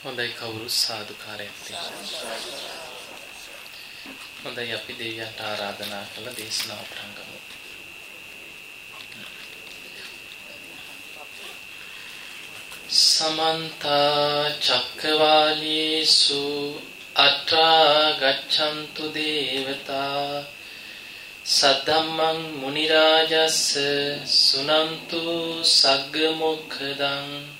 හොඳයි කවුරු සාදුකාරයක් හොඳයි අපි දෙවියන්ට ආරාධනා කළ දේශනාව පටන් ගමු. සමන්ත චක්කවාලීසු අත්‍රා ගච්ඡන්තු දේවතා සද්දම්මං මුනි රාජස්ස සුනන්තු සග්ග මොක්ඛදං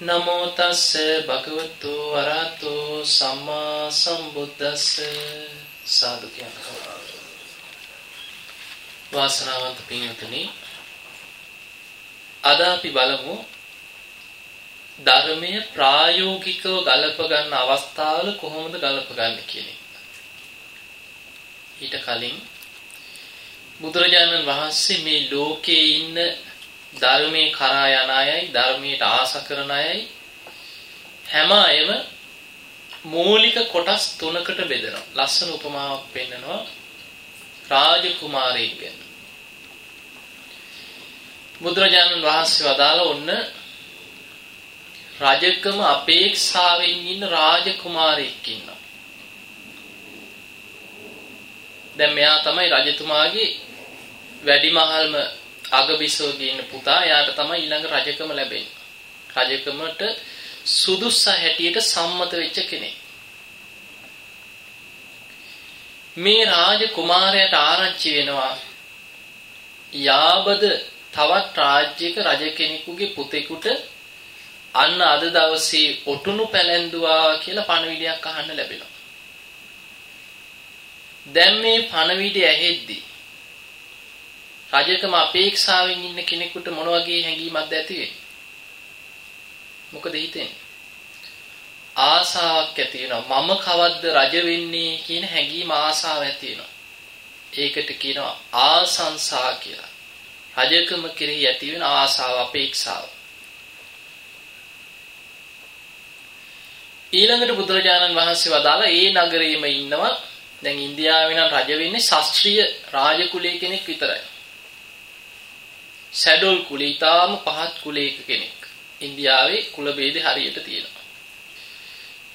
නමෝ තස්ස භගවතු වරහතෝ සම්මා සම්බුද්දස්ස සාදු කියනවා වාසනාවන්ත පින්වතුනි අද අපි බලමු ධර්මය ප්‍රායෝගිකව ගලප ගන්න අවස්ථාවල කොහොමද ගලප ගන්න කියන එක. ඊට කලින් බුදුරජාණන් වහන්සේ මේ ලෝකේ ඉන්න ධර්මයේ කරා යන අයයි ධර්මයට ආස කරන අයයි හැම අයම මූලික කොටස් තුනකට බෙදෙනවා. ලස්සන උපමාවක් පෙන්නනවා රාජකුමාරයෙක් ගැන. බුදුරජාණන් වහන්සේ වදාළ ඔන්න රජකම අපේක්ෂාවෙන් ඉන්න රාජකුමාරයෙක් ඉන්නවා. දැන් මෙයා තමයි රජතුමාගේ වැඩිමහල්ම අගබිසෝගේ ඉන්න පුතා එයාට තමයි ඊළඟ රජකම ලැබෙන්නේ. රජකමට සුදුස්ස හැටියට සම්මත වෙච්ච කෙනෙක්. මේ රාජ කුමාරයාට ආරංචි වෙනවා යාබද තවත් රාජ්‍යයක රජ කෙනෙකුගේ පුතෙකුට අන්න අද දවසේ ඔටුනු පැලැන්දුවා කියලා පණවිඩයක් අහන්න ලැබෙනවා. දැන් මේ පණවිඩය ඇහෙද්දී රජකම අපේක්ෂාවෙන් ඉන්න කෙනෙකුට මොන වගේ හැඟීමක්ද ඇති වෙන්නේ? මොකද හිතෙන්නේ? ආසාවක් ඇති වෙනවා. මම කවද්ද රජ වෙන්නේ කියන හැඟීම ආසාව ඇති වෙනවා. ඒකට කියනවා ආසංසා කියලා. රජකම කෙරෙහි ඇති වෙන ආසාව අපේක්ෂාව. ඊළඟට බුදුරජාණන් වහන්සේ වදාලා ඒ නගරයේම ඉන්නවා දැන් ඉන්දියාවේ නම් රජ වෙන්නේ ශාස්ත්‍රීය රාජ කුලයේ කෙනෙක් විතරයි. සැඩොල් කුලේ ඊටාම පහත් කුලයක කෙනෙක්. ඉන්දියාවේ කුල ભેදේ හරියට තියෙනවා.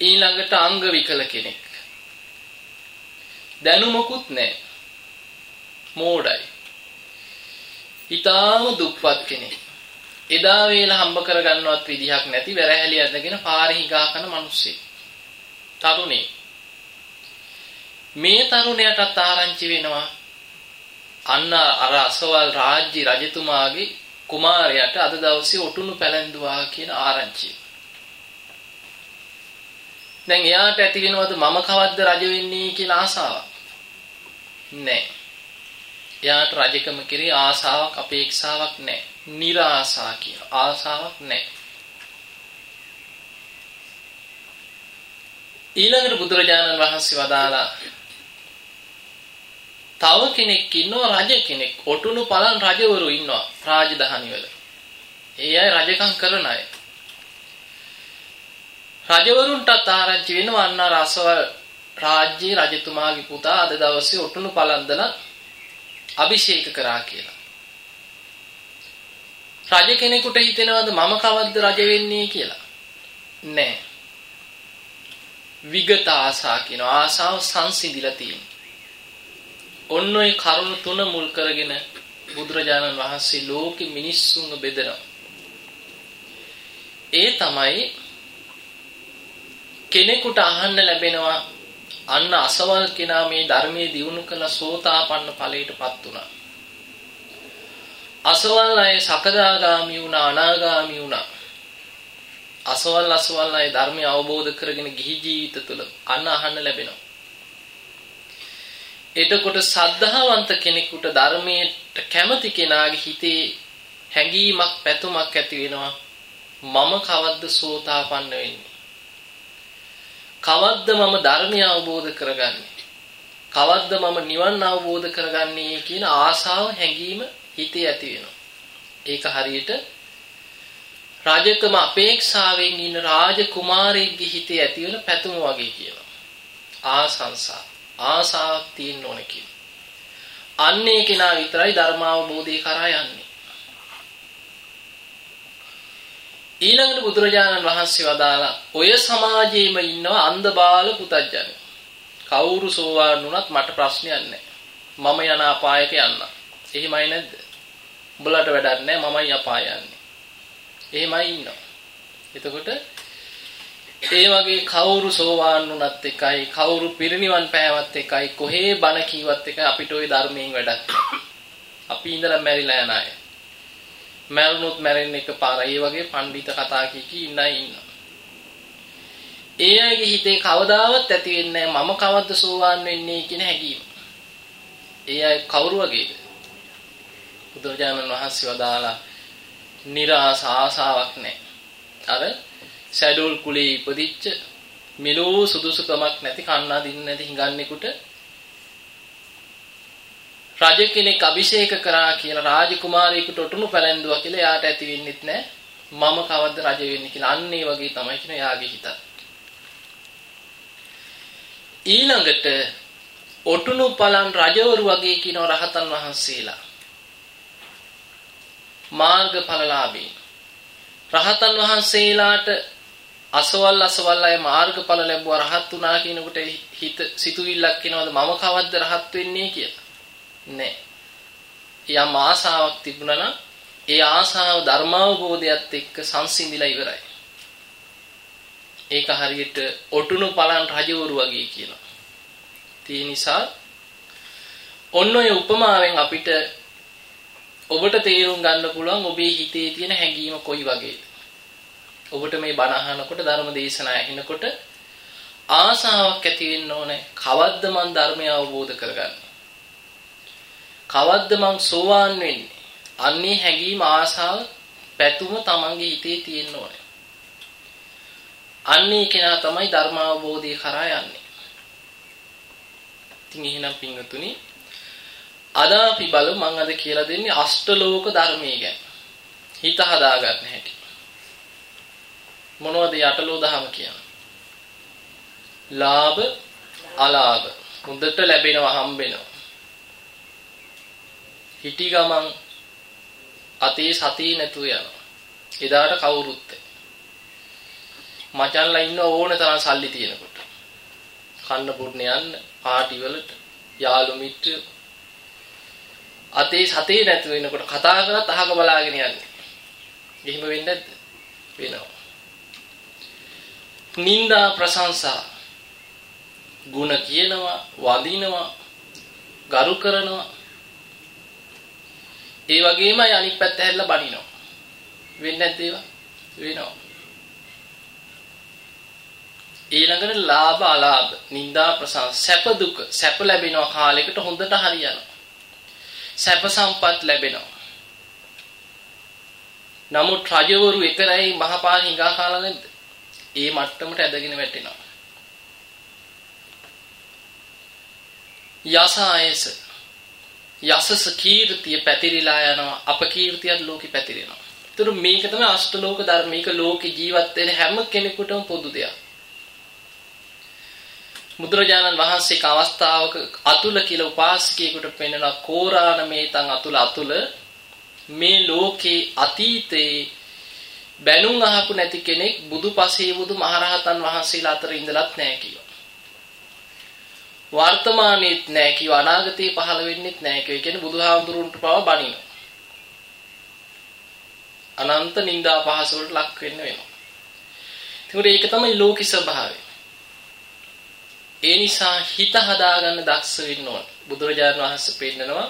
ඊළඟට අංග විකල කෙනෙක්. දැනුමකුත් නැහැ. මෝඩයි. ඊටාම දුප්පත් කෙනෙක්. එදා වේල හම්බ කරගන්නවත් විදිහක් නැති වැරහැලි ඇඳගෙන පාරේ හිඟා කන මිනිස්සෙක්. තරුණේ. මේ තරුණයාටත් ආරංචි වෙනවා අන්න අර අසවල් රාජ්‍ය රජතුමාගේ කුමාරයාට අද දවසේ ඔටුනු පැලැන්දුවා කියන ආරංචිය. දැන් එයාට ඇති වෙනවද මම කවද්ද රජ වෙන්නේ කියලා ආසාවක්? නැහැ. එයාට රජකම කෙරේ ආසාවක් අපේක්ෂාවක් නැහැ. નિરાසා කියන ආසාවක් නැහැ. ඊළඟට බුදුරජාණන් වහන්සේ වදාලා තව කෙනෙක් ඉන්නවා රජ කෙනෙක්. ඔටුනු පලන් රජවරු ඉන්නවා රාජධානි වල. ඒ අය රජකම් කරන අය. රජවරුන්ටත් ආරංචි වෙනවා අන්න රසවල් රාජ්‍යයේ රජතුමාගේ පුතා අද දවසේ ඔටුනු පලන්දලා අභිෂේක කරා කියලා. රජ කෙනෙකුට හිතෙනවද මම කවද්ද රජ වෙන්නේ කියලා? නෑ. විගත ආසා කියන ආසාව සංසිඳිලා තියෙනවා. ඔන්න ඔය කරුණු තුන මුල් කරගෙන බුදුරජාණන් වහන්සේ ලෝකෙ මිනිස්සුන්ව බෙදනවා. ඒ තමයි කෙනෙකුට අහන්න ලැබෙනවා අන්න අසවල් කෙනා මේ ධර්මයේ දියුණු කළ සෝතාපන්න ඵලයටපත් වුණා. අසවල් අය සකදාගාමි වුණා අනාගාමි වුණා. අසවල් අසවල් අය ධර්මය අවබෝධ කරගෙන ගිහි ජීවිත තුළ අන්න අහන්න ලැබෙනවා. එතකොට සද්ධාවන්ත කෙනෙකුට ධර්මයට කැමති කෙනාගේ හිතේ හැඟීමක් පැතුමක් ඇති වෙනවා මම කවද්ද සෝතාපන්න වෙන්නේ කවද්ද මම ධර්මය අවබෝධ කරගන්නේ? කවද්ද මම නිවන් අවබෝධ කරගන්නේ කියන ආසාව හැඟීම හිතේ ඇති වෙනවා. ඒක හරියට රාජකම අපේක්ෂාවෙන් ඉන්න රාජකුමාරයෙක්ගේ හිතේ ඇති වෙන පැතුම වගේ කියනවා. ආසංසා ආසාවක් තියෙන්න ඕන කියන. අන්නේ කෙනා විතරයි ධර්මාවබෝධය කරා යන්නේ. ඊළඟට බුදුරජාණන් වහන්සේ වදාලා ඔය සමාජයේම ඉන්නවා අන්ධබාල පුතඥය. කවුරු සෝවාන් වුණත් මට ප්‍රශ්නයක් නැහැ. මම යන අපායක යන්න. එහෙමයි නැද්ද? උඹලට වැඩක් නැහැ මමයි අපාය යන්නේ. එහෙමයි ඉන්නවා. එතකොට ඒ වගේ කවුරු සෝවාන් වුණත් එකයි කවුරු පිරිනිවන් පෑවත් එකයි කොහේ බණ කීවත් එකයි අපිට ওই ධර්මයෙන් වැඩක්. අපි ඉඳලා මැරිලා යන අය. මැරුණොත් මැරෙන්න එකපාර ඒ වගේ පඬිත කතා කී කී ඉන්නයි ඉන්න ඒ අයගේ හිතේ කවදාවත් ඇති වෙන්නේ මම කවද්ද සෝවාන් වෙන්නේ කියන හැඟීම. ඒ අය කවුරු වගේද? බුදුරජාණන් වහන්සේ වදාලා નિરાස ආසාවක් නැහැ. අර සැඩෝල් කුලේ ඉපදිච්ච මෙලෝ සුදුසුකමක් නැති කන්නා දින්න නැති හිඟන්නෙකුට රජ කෙනෙක් අභිෂේක කරා කියලා රාජකුමාරයෙකුට ඔටුනු පැලැන්දුවා කියලා එයාට ඇති වෙන්නෙත් නැහැ මම කවද්ද රජ වෙන්නේ කියලා අන්න ඒ වගේ තමයි කියන එයාගේ හිත ඊළඟට ඔටුනු පලන් රජවරු වගේ කියන රහතන් වහන්සේලා මාර්ගඵලලාභී. රහතන් වහන්සේලාට අසවල් අසවල් අය මාර්ගඵල ලැබුවා රහත් වුණා කියනකොට හිත සිතුවිල්ලක් එනවද? මම කවද්ද රහත් වෙන්නේ කියලා? නෑ. යම් ආසාවක් තිබුණා නම් ඒ ආසාව ධර්මාවබෝධයත් එක්ක සංසිඳිලා ඉවරයි. ඒක හරියට ඔටුනු පලන් රජවරු වගේ කියනවා. ඒ නිසා ඔන්න ඔය උපමාවෙන් අපිට ඔබට තේරුම් ගන්න පුළුවන් ඔබේ හිතේ තියෙන හැඟීම කොයි වගේද? ඔබට මේ බණ අහනකොට ධර්ම දේශනා ඇහෙනකොට ආසාවක් ඇති වෙන්න ඕනේ. කවද්ද මං ධර්මය අවබෝධ කරගන්නේ? කවද්ද මං සෝවාන් වෙන්නේ? අන්නේ හැඟීම ආසාව පැතුම තමන්ගේ හිතේ තියෙන්න ඕනේ. අන්නේ කෙනා තමයි ධර්ම අවබෝධය කරා යන්නේ. ඉතින් එහෙනම් පින්වතුනි අද අපි බලමු මම අද කියලා දෙන්නේ අෂ්ටලෝක ධර්මයේ ගැන. හිත හදාගන්න හැටි. මොනවද යටලෝ දහම කියන්නේ? ලාභ අලාභ හොඳට ලැබෙනවා හම්බෙනවා. හිටි ගමන් අතේ සතිය නැතුව යනවා. එදාට කවුරුත් මචන්ලා ඉන්න ඕන තරම් සල්ලි තියෙනකොට. කන්න බොන්න යන්න පාටි වලට යාළු මිත්‍රයෝ අතේ සතේ නැතුව වෙනකොට කතා කරත් අහක බලාගෙන යන්නේ. එහෙම වෙන්නේ නැද්ද? වෙනවා. නින්දා ප්‍රශංසා. ಗುಣ කියනවා වදිනවා ගරු කරනවා. ඒ වගේමයි අනිත් පැත්ත හැරිලා බනිනවා. වෙන්නේ නැත් ඒවා? වෙනවා. ඊළඟට ලාභ අලාභ නිന്ദා ප්‍රසන්න සැප දුක සැප ලැබෙනවා කාලයකට හොඳට හරියනවා. සැප සම්පත් ලැබෙනවා. නමුත් රජවරු එක රැයි මහපාන හිඟා කාලා නැද්ද? ඒ මට්ටමට ඇදගෙන වැටෙනවා. යසායස යසස කීර්තිය පැතිරිලා යනවා අපකීර්තියත් ලෝකෙ පැතිරෙනවා. ඒතර මේක තමයි අෂ්ටලෝක ධර්ම. මේක ලෝකේ ජීවත් වෙන හැම කෙනෙකුටම පොදු දෙයක්. බුදුරජාණන් වහන්සේක අවස්ථාවක අතුල කියලා උපාසකයෙකුට පෙන්වන කෝරාණ මේතන් අතුල අතුල මේ ලෝකේ අතීතේ බැනුම් අහපු නැති කෙනෙක් බුදුපසේ බුදු මහරහතන් වහන්සේලා අතර ඉඳලත් නැහැ කිව්වා. වර්තමානයේත් නැහැ කිව්වා අනාගතේ පහළ වෙන්නෙත් නැහැ කිව්වා. ඒ කියන්නේ බුදුහාමුදුරුන්ට පව බණිනවා. අනන්ත නිന്ദා පහස වලට ලක් වෙන්න වෙනවා. ඒකට ඒක තමයි ලෝකි ස්වභාවය. ඒ නිසා හිත හදාගන්න දක්ෂ වෙන්න ඕන. බුදුරජාණන් වහන්සේ පෙන්නනවා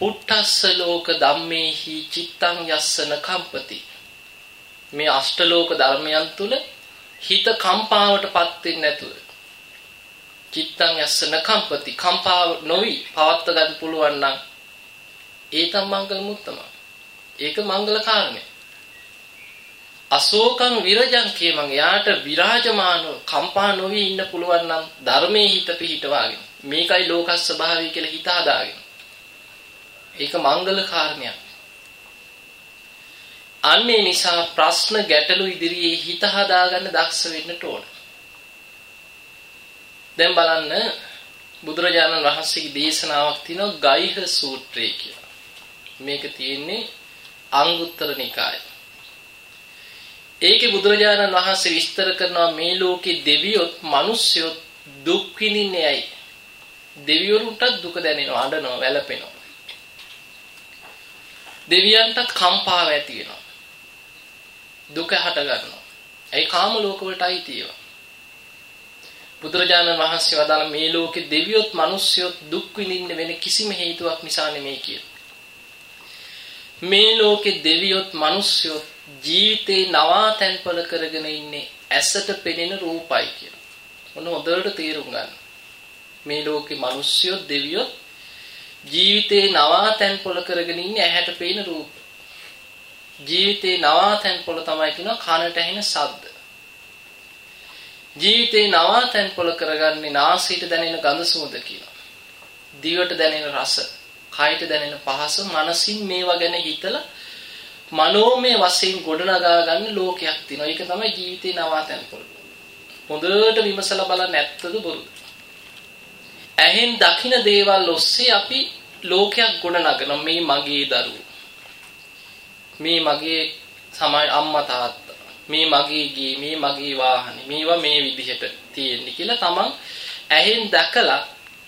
පුට්ටස්ස ලෝක ධම්මේහි චිත්තං යස්සන කම්පති මේ අෂ්ටලෝක ධර්මයන් තුල හිත කම්පාවටපත් වෙන්නේ නැතුව. චිත්තං යස්සන කම්පති කම්පාව නොවි පවත්ව ගන්න පුළුවන් නම් ඒ තම මංගල මුත්තම. ඒක මංගල කාරණේ. අශෝකං විරජං කියමන් යාට විරාජමාන කම්පා නොවි ඉන්න පුළුවන් නම් ධර්මයේ හිත පිහිටවාගෙන මේකයි ලෝක ස්වභාවය කියලා හිත හදාගෙන. ඒක මංගල කාරණයක්. අන්නේ නිසා ප්‍රශ්න ගැටලු ඉදිරියේ හිත හදාගන්න දක්ෂ වෙන්න ඕන දැන් බලන්න බුදුරජාණන් වහන්සේගේ දේශනාවක් තියෙනවා ගයිහ සූත්‍රය කියලා මේක තියෙන්නේ අංගුත්තර නිකායේ ඒකේ බුදුරජාණන් වහන්සේ විස්තර කරනවා මේ ලෝකේ දෙවියොත් මිනිස්සුයොත් දුක් විඳින්නේ ඇයි? දෙවිවරුන්ටත් දුක දැනෙනවා, අඬනවා, වැළපෙනවා. දෙවියන්ටත් කම්පාව ඇති වෙනවා. දුක හට ගන්නවා. ඒ කාම ලෝක වලට අයිති ඒවා. බුදුරජාණන් වහන්සේ වදාළ මේ ලෝකේ දෙවියොත් මිනිස්සුයොත් දුක් විඳින්න වෙන කිසිම හේතුවක් නිසා නෙමෙයි කියලා. මේ ලෝකේ දෙවියොත් මිනිස්සුයොත් ජීවිතේ නවාතැන්පල කරගෙන ඉන්නේ ඇසට පෙනෙන රූපයි කියලා. මොන හොඳට තේරුම් ගන්න. මේ ලෝකේ මිනිස්සුયો දෙවියෝ ජීවිතේ නවාතැන්පල කරගෙන ඉන්නේ ඇහැට පෙනෙන රූප. ජීවිතේ නවාතැන්පල තමයි කියනවා කනට ඇහෙන ශබ්ද. ජීවිතේ නවාතැන්පල කරගන්නේ නාසයට දැනෙන ගඳ සුවඳ කියනවා. දිවට දැනෙන රස, කයට දැනෙන පහස, මනසින් මේවා ගැන හිතලා මනෝමය වශයෙන් ගොඩනගා ගන්න ලෝකයක් තියෙනවා. ඒක තමයි ජීවිතේ නවාතැන් පොළ. හොඳට විමසලා බලන්න ඇත්තද බොරුද? ඇහෙන් දකින දේවල් ඔස්සේ අපි ලෝකයක් ගොඩනගන මේ මගේ දරුවෝ. මේ මගේ සමාජ අම්මා තාත්තා. මේ මගේ ගේ, මේ මගේ වාහනේ. මේවා මේ විදිහට තියෙන්නේ කියලා තමන් ඇහෙන් දැකලා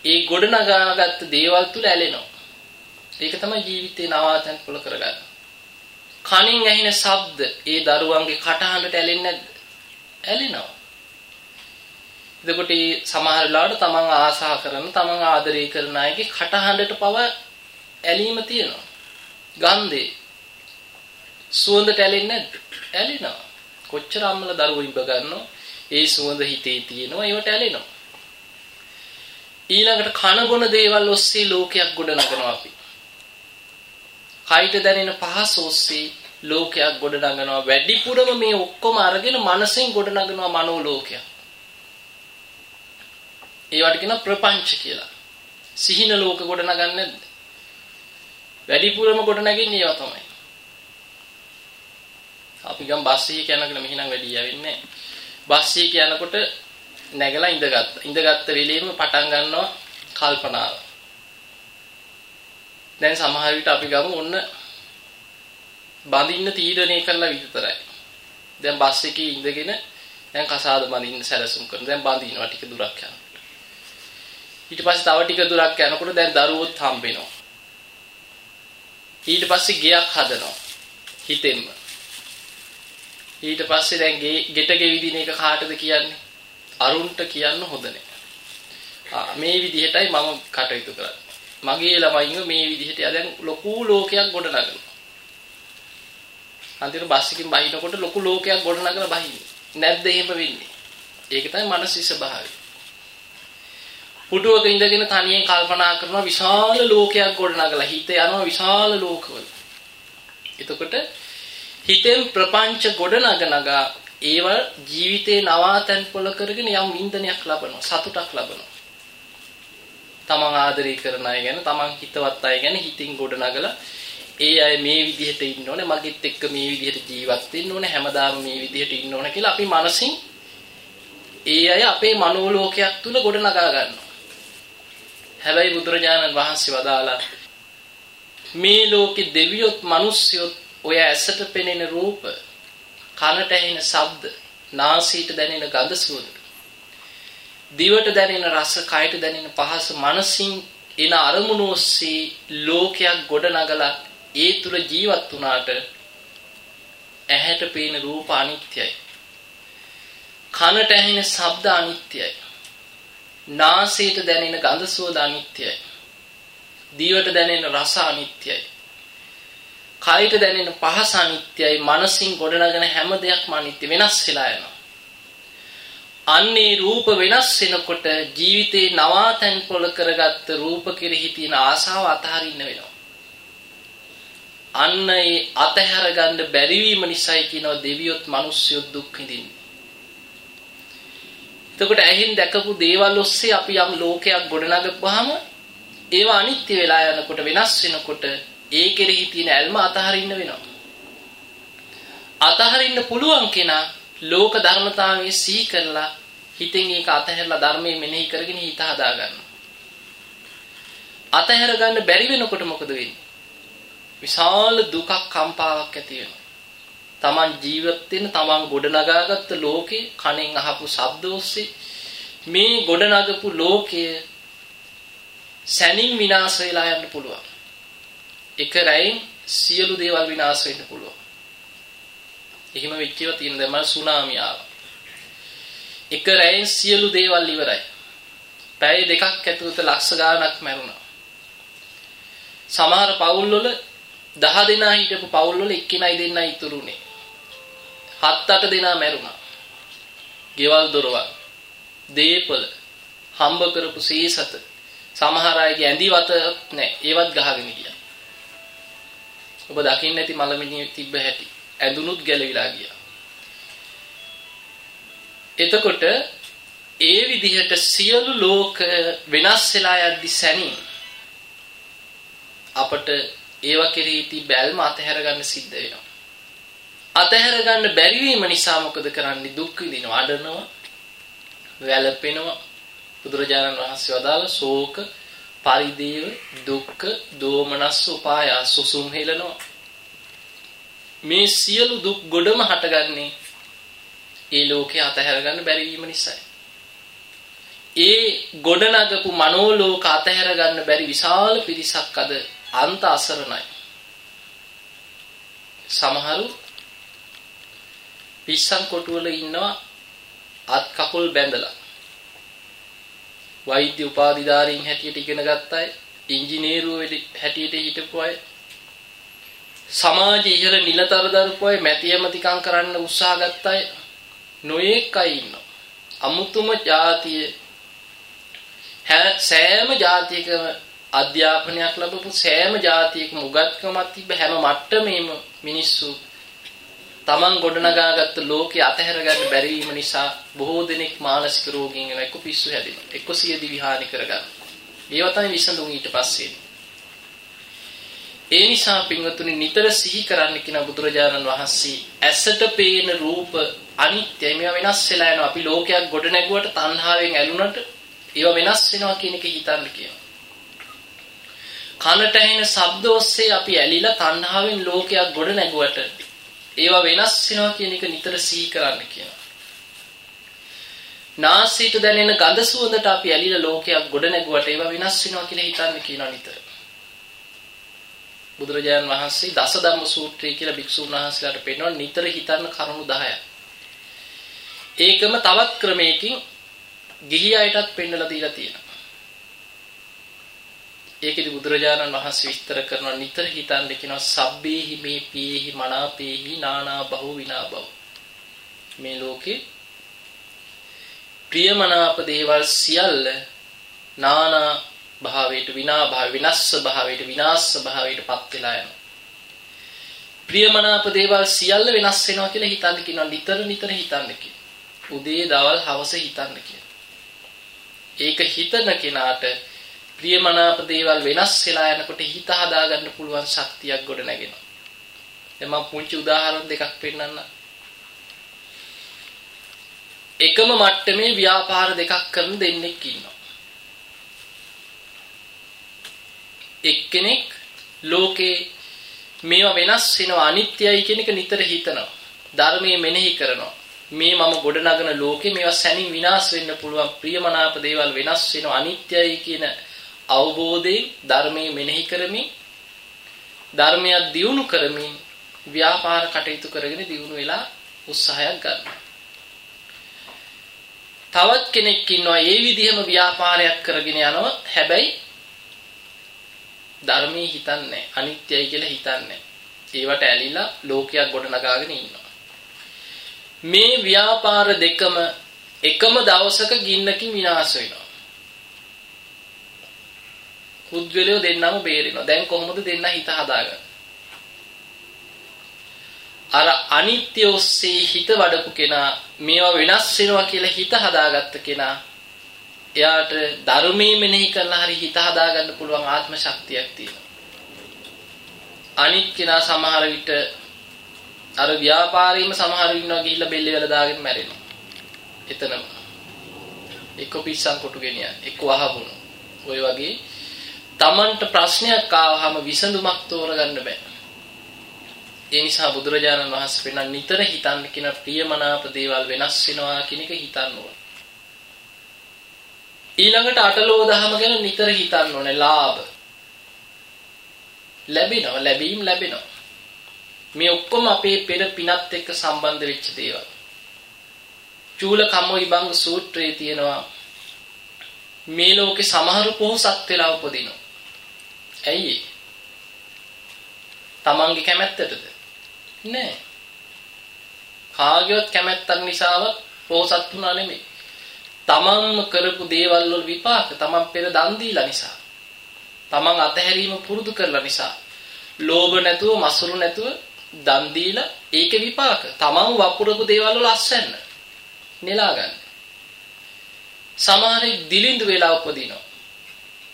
ඒ ගොඩනගාගත්ත දේවල් තුල ඇලෙනවා. ඒක තමයි ජීවිතේ නවාතැන් පොළ කරගන්නේ. කනින් ඇහෙන ශබ්ද ඒ දරුවන්ගේ කටහඬට ඇලෙන්නේ නැද්ද? ඇලෙනවා. එතකොට මේ සමහර වෙලාවට තමන් ආසා කරන තමන් ආදරය කරන අයගේ කටහඬට පව ඇලීම තියෙනවා. ගන්ධේ සුවඳට ඇලෙන්නේ නැද්ද? ඇලෙනවා. කොච්චර අම්මලා දරුවෝ ඉඹ ගන්නෝ ඒ සුවඳ හිතේ තියෙනවා ඒවට ඇලෙනවා. ඊළඟට කන බොන දේවල් ඔස්සේ ලෝකයක් ගොඩනගනවා අපි. කයිට දැනෙන පහස ඔස්සේ ලෝකයක් ගොඩනගනවා වැඩිපුරම මේ ඔක්කොම අරගෙන මනසෙන් ගොඩනගනවා මනෝ ලෝකයක්. ඒවට කියන ප්‍රපංච කියලා. සිහින ලෝක ගොඩනගන්නේ නැද්ද? වැඩිපුරම ගොඩනගන්නේ ඒවා තමයි. අපි ගම් බස් එකේ යනකොට මෙහිනම් වැඩි යවෙන්නේ බස් එකේ යනකොට නැගලා ඉඳගත්තා. ඉඳගත්ත වෙලෙම පටන් ගන්නවා කල්පනාව. දැන් සමහර විට අපි ගමු ඔන්න බඳින්න තීරණය කරලා විතරයි. දැන් බස් එකේ ඉඳගෙන දැන් කසාද බඳින්න සැලසුම් කරන. දැන් බඳිනවා ටික දුරක් යනකොට. ඊට පස්සේ තව ටික දුරක් යනකොට දැන් දරුවොත් හම්බෙනවා. ඊට පස්සේ ගෙයක් හදනවා. හිතෙන්ම. ඊට පස්සේ දැන් ගෙට ගෙවිදින එක කාටද කියන්නේ? අරුන්ට කියන්න හොඳ නැහැ. මේ විදිහටයි මම කටයුතු කරන්නේ. මගේ ළමයින්ව මේ විදිහට දැන් ලොකු ලෝකයක් ගොඩනගනවා. අන්තිම බස් එකකින් බහිනකොට ලොකු ලෝකයක් ගොඩනගලා බහින්නේ. නැද්ද එහෙම වෙන්නේ? ඒක තමයි මානසික ස්වභාවය. පුටුවක ඉඳගෙන තනියෙන් කල්පනා කරන විශාල ලෝකයක් ගොඩනගලා හිත යනවා විශාල ලෝකවල. එතකොට හිතෙන් ප්‍රපංච ගොඩනගනගා ඒව ජීවිතේ නවාතැන් පොළ කරගෙන යම් වින්දනයක් ලබනවා සතුටක් ලබනවා. තමන් ආදරය කරන අය ගැන තමන් හිතවත් අය ගැන හිතින් ගොඩනගලා ඒ අය මේ විදිහට ඉන්න ඕනේ මගෙත් එක්ක මේ විදිහට ජීවත් වෙන්න ඕනේ හැමදාම මේ විදිහට ඉන්න ඕනේ කියලා අපි මනසින් ඒ අය අපේ මනෝලෝකයක් තුල ගොඩනගා ගන්නවා. හැබැයි බුදුරජාණන් වහන්සේ වදාලා මේ ලෝකෙ දෙවියොත් මිනිස්යොත් ඔය ඇසට පෙනෙන රූප කනට ඇහෙන ශබ්ද නාසයට දැනෙන ගඳ සුවඳ දිවට දැනෙන රස කයට දැනෙන පහස මනසින් එන අරමුණු ඔස්සේ ලෝකයක් ගොඩනගලා ඒ තුල ජීවත් වුණාට ඇහැට පේන රූප අනිත්‍යයි. කනට ඇහෙන ශබ්ද අනිත්‍යයි. නාසයට දැනෙන ගඳ සුවඳ අනිත්‍යයි. දිවට දැනෙන රස අනිත්‍යයි. කයට දැනෙන පහස අනිත්‍යයි. මනසින් ගොඩනගෙන හැම දෙයක්ම අනිත්‍ය වෙනස් වෙලා යනවා. අන්නේ රූප වෙනස් වෙනකොට ජීවිතේ නවාතැන් පොළ කරගත්ත රූප කෙරෙහි තියෙන ආසාව අතහරින්න වෙනවා. අන්න ඒ අතහැර ගන්න බැරි වීම නිසායි කියනවා දෙවියොත් මිනිස්සුත් දුක් විඳින්නේ. එතකොට ඇහින් දැකපු දේවල් ඔස්සේ අපි යම් ලෝකයක් ගොඩනගපුවාම ඒවා අනිත්‍ය වෙලා යනකොට වෙනස් වෙනකොට ඒ කෙරෙහි තියෙන ඇල්ම අතහරින්න වෙනවා. අතහරින්න පුළුවන් කෙනා ලෝක ධර්මතාවයේ සිහි කරලා හිතෙන් ඒක අතහැරලා ධර්මයේ මෙනෙහි කරගෙන හිත හදා ගන්නවා. අතහැර ගන්න බැරි වෙනකොට මොකද වෙන්නේ? විශාල දුකක් කම්පාවක් ඇති වෙනවා. Taman ජීවත් වෙන Taman ගොඩනගාගත්ත ලෝකේ කණෙන් අහපු ශබ්ද ඔස්සේ මේ ගොඩනගපු ලෝකය සැනින් විනාශ වෙලා යන්න පුළුවන්. එක රැයින් සියලු දේවල් විනාශ වෙන්න පුළුවන්. එහෙම වෙච්චේවා තියෙන දැන් මම සුනාමි ආවා. එක රැයින් සියලු දේවල් ඉවරයි. පැය දෙකක් ඇතුළත ලක්ෂ ගාණක් මැරුණා. සමහර පවුල්වල 10 දෙනා හිටපු පවුල්වල එක්කෙනයි දෙන්නයි ඉතුරුනේ. 7-8 දෙනා මැරුණා. ගෙවල් දොරවල්, දීපල, හම්බ කරපු සීසත, සමහර අයගේ ඇඳිවත නැහැ. ඒවත් ගහගෙන ගියා. ඔබ දකින්න ඇති මලමිණිය තිබ්බ හැටි. ඇඳුනුත් ගැලවිලා ගියා. එතකොට ඒ විදිහට සියලු ලෝක වෙනස් වෙලා යද්දි සැනින් අපට ඒව කෙරෙහි තිබ්බ බැල්ම අතහැර ගන්න සිද්ධ වෙනවා. අතහැර ගන්න බැරි වීම නිසා මොකද කරන්නේ? දුක් විඳිනවා, අඬනවා, වැළපෙනවා. බුදුරජාණන් වහන්සේ වදාළ ශෝක, පරිදේව, දුක්ඛ, දෝමනස්ස, උපායාස සුසුම් හෙලනවා. මේ සියලු දුක් ගොඩම හටගන්නේ ඒ ලෝකේ අතහැර ගන්න බැරි වීම නිසායි. ඒ ගොඩනගපු මනෝලෝක අතහැර ගන්න බැරි විශාල පිරිසක් අද අන්ත අසරණයි. සමහරු පිස්සන් කොටුවල ඉන්නවා අත් කකුල් බැඳලා. වෛද්‍ය උපාධිධාරීන් හැටියට ඉගෙන ගත්ත අය, ඉංජිනේරුව හැටියට හිටපු අය, සමාජයේ ඉහළ නිලතර දරපු අය මැතිඇමතිකම් කරන්න උත්සාහ ගත්ත අය නොයෙක් අය ඉන්නවා. අමුතුම જાතිය සෑම જાතියකම අධ්‍යාපනයක් ලැබපු සෑම જાතියකම උගත්කමක් තිබ්බ හැම මට්ටමේම මිනිස්සු Taman ගොඩනගාගත්ත ලෝකේ අතහැර ගන්න බැරි වීම නිසා බොහෝ දෙනෙක් මානසික රෝගීන් වෙනවා එක්ක පිස්සු හැදෙනවා එක්ක සියදි විහානි කරගන්න. ඒවා තමයි විසඳුම් ඊට පස්සේ. ඒ නිසා පින්වතුනි නිතර සිහි කරන්න කියන බුදුරජාණන් වහන්සේ ඇසට පේන රූප අනිත්‍යයි මේවා වෙනස් වෙලා යනවා. අපි ලෝකයක් ගොඩ නැගුවට තණ්හාවෙන් ඇලුනට ඒවා වෙනස් වෙනවා කියන එක හිතන්න කියනවා. කනට ඇහෙන ශබ්ද ඔස්සේ අපි ඇලිලා තණ්හාවෙන් ලෝකයක් ගොඩ නැගුවට ඒවා වෙනස් වෙනවා කියන එක නිතර සිහි කරන්න කියනවා. නාසයට දැනෙන ගඳ සුවඳට අපි ඇලිලා ලෝකයක් ගොඩ නැගුවට ඒවා වෙනස් වෙනවා කියලා හිතන්න කියනවා නිතර. බුදුරජාණන් වහන්සේ දසධම්ම සූත්‍රය කියලා භික්ෂුන් වහන්සේලාට පෙන්වන නිතර හිතන්න කරුණු 10ක්. ඒකම තවත් ක්‍රමයකින් ගිහි අයටත් පෙන්වලා දීලා තියෙනවා. ඒකෙදි බුදුරජාණන් වහන්සේ විස්තර කරනවා නිතර හිතන්න කියනවා සබ්බේහි මේ පීහි මනාපේහි නානා බහු විනා බහු මේ ලෝකේ ප්‍රියමනාප දේවල් සියල්ල නානා භාවයට විනා භාව විනස්ස භාවයට විනාශ භාවයට පත් වෙලා යනවා. ප්‍රියමනාප දේවල් සියල්ල වෙනස් වෙනවා කියලා හිතන්න කියනවා. නිතර නිතර හිතන්න කියනවා. උදේ දවල් හවස හිතන්න කියනවා. ඒක හිතන කෙනාට ප්‍රියමනාප දේවල් වෙනස් වෙලා යනකොට හිත හදාගන්න පුළුවන් ශක්තියක් ගොඩ නැගෙනවා. දැන් මම පුංචි උදාහරණ දෙකක් පෙන්නන්නම්. එකම මට්ටමේ ව්‍යාපාර දෙකක් කරන දෙන්නෙක් ඉන්නවා. එක්කෙනෙක් ලෝකේ මේවා වෙනස් වෙනවා අනිත්‍යයි කියන එක නිතර හිතනවා. ධර්මයේ මෙනෙහි කරනවා. මේ මම ගොඩනගන ලෝකේ මේවා සැනින් විනාශ වෙන්න පුළුවන් ප්‍රියමනාප දේවල් වෙනස් වෙනවා අනිත්‍යයි කියන අවබෝධයෙන් ධර්මයේ මෙනෙහි කරමින් ධර්මයක් දියුණු කරමින් ව්‍යාපාර කටයුතු කරගෙන දියුණු වෙලා උත්සාහයක් ගන්නවා. තවත් කෙනෙක් ඉන්නවා ඒ විදිහම ව්‍යාපාරයක් කරගෙන යනවා හැබැයි ධර්මයේ හිතන්නේ අනිත්‍යයි කියලා හිතන්නේ. ඒවට ඇලිලා ලෝකයක් ගොඩනගාගෙන ඉන්නවා. මේ ව්‍යාපාර දෙකම එකම දවසක ගින්නකින් විනාශ වෙනවා. පුද්ගලයෝ දෙන්නම බේරෙනවා. දැන් කොහොමද දෙන්න හිත හදාගන්නේ? අර අනිත්‍ය ඔස්සේ හිත වඩපු කෙනා මේවා වෙනස් වෙනවා කියලා හිත හදාගත්ත කෙනා එයාට ධර්මයේ මෙනෙහි කරලා හරි හිත හදාගන්න පුළුවන් ආත්ම ශක්තියක් තියෙනවා. අනිත් කෙනා සමහර විට අර ව්‍යාපාරීම සමහර ඉන්නවා ගිහිල්ලා බෙල්ල වල දාගෙන මැරෙනවා. එතනම. එක්ක පිස්සන් කොටු ගෙනියන, එක්ක වහපුණු. ඔය වගේ Tamanට ප්‍රශ්නයක් ආවහම විසඳුමක් තෝරගන්න බෑ. ඒ නිසා බුදුරජාණන් වහන්සේ වෙන නිතර හිතන්න කියන ප්‍රියමනාප දේවල් වෙනස් වෙනවා කියන එක හිතන්න ඕන. ඊළඟට අටලෝ දහම ගැන නිතර හිතන්න ඕනේ ලාභ. ලැබෙනවා ලැබීම් ලැබෙනවා. මේ ඔක්කොම අපේ පෙර පිනත් එක්ක සම්බන්ධ වෙච්ච දේවල්. චූල කම්මවිභංග සූත්‍රයේ තියෙනවා මේ ලෝකේ සමහරු පොහොසත් වෙලා උපදිනවා. ඇයි ඒ? තමන්ගේ කැමැත්තටද? නෑ. කාගේවත් කැමැත්තක් නිසාවත් පොහොසත් වුණා නෙමෙයි. තමන්ම කරපු දේවල් වල විපාක තමන් පෙර දන් දීලා නිසා. තමන් අතහැරීම පුරුදු කරලා නිසා. ලෝභ නැතුව, මසුරු නැතුව දන් දීලා ඒකේ විපාක තමන් වපුරපු දේවල් වල අස්වැන්න. නෙලා ගන්න. සමහරෙක් දිලිඳු වෙලා උපදිනවා.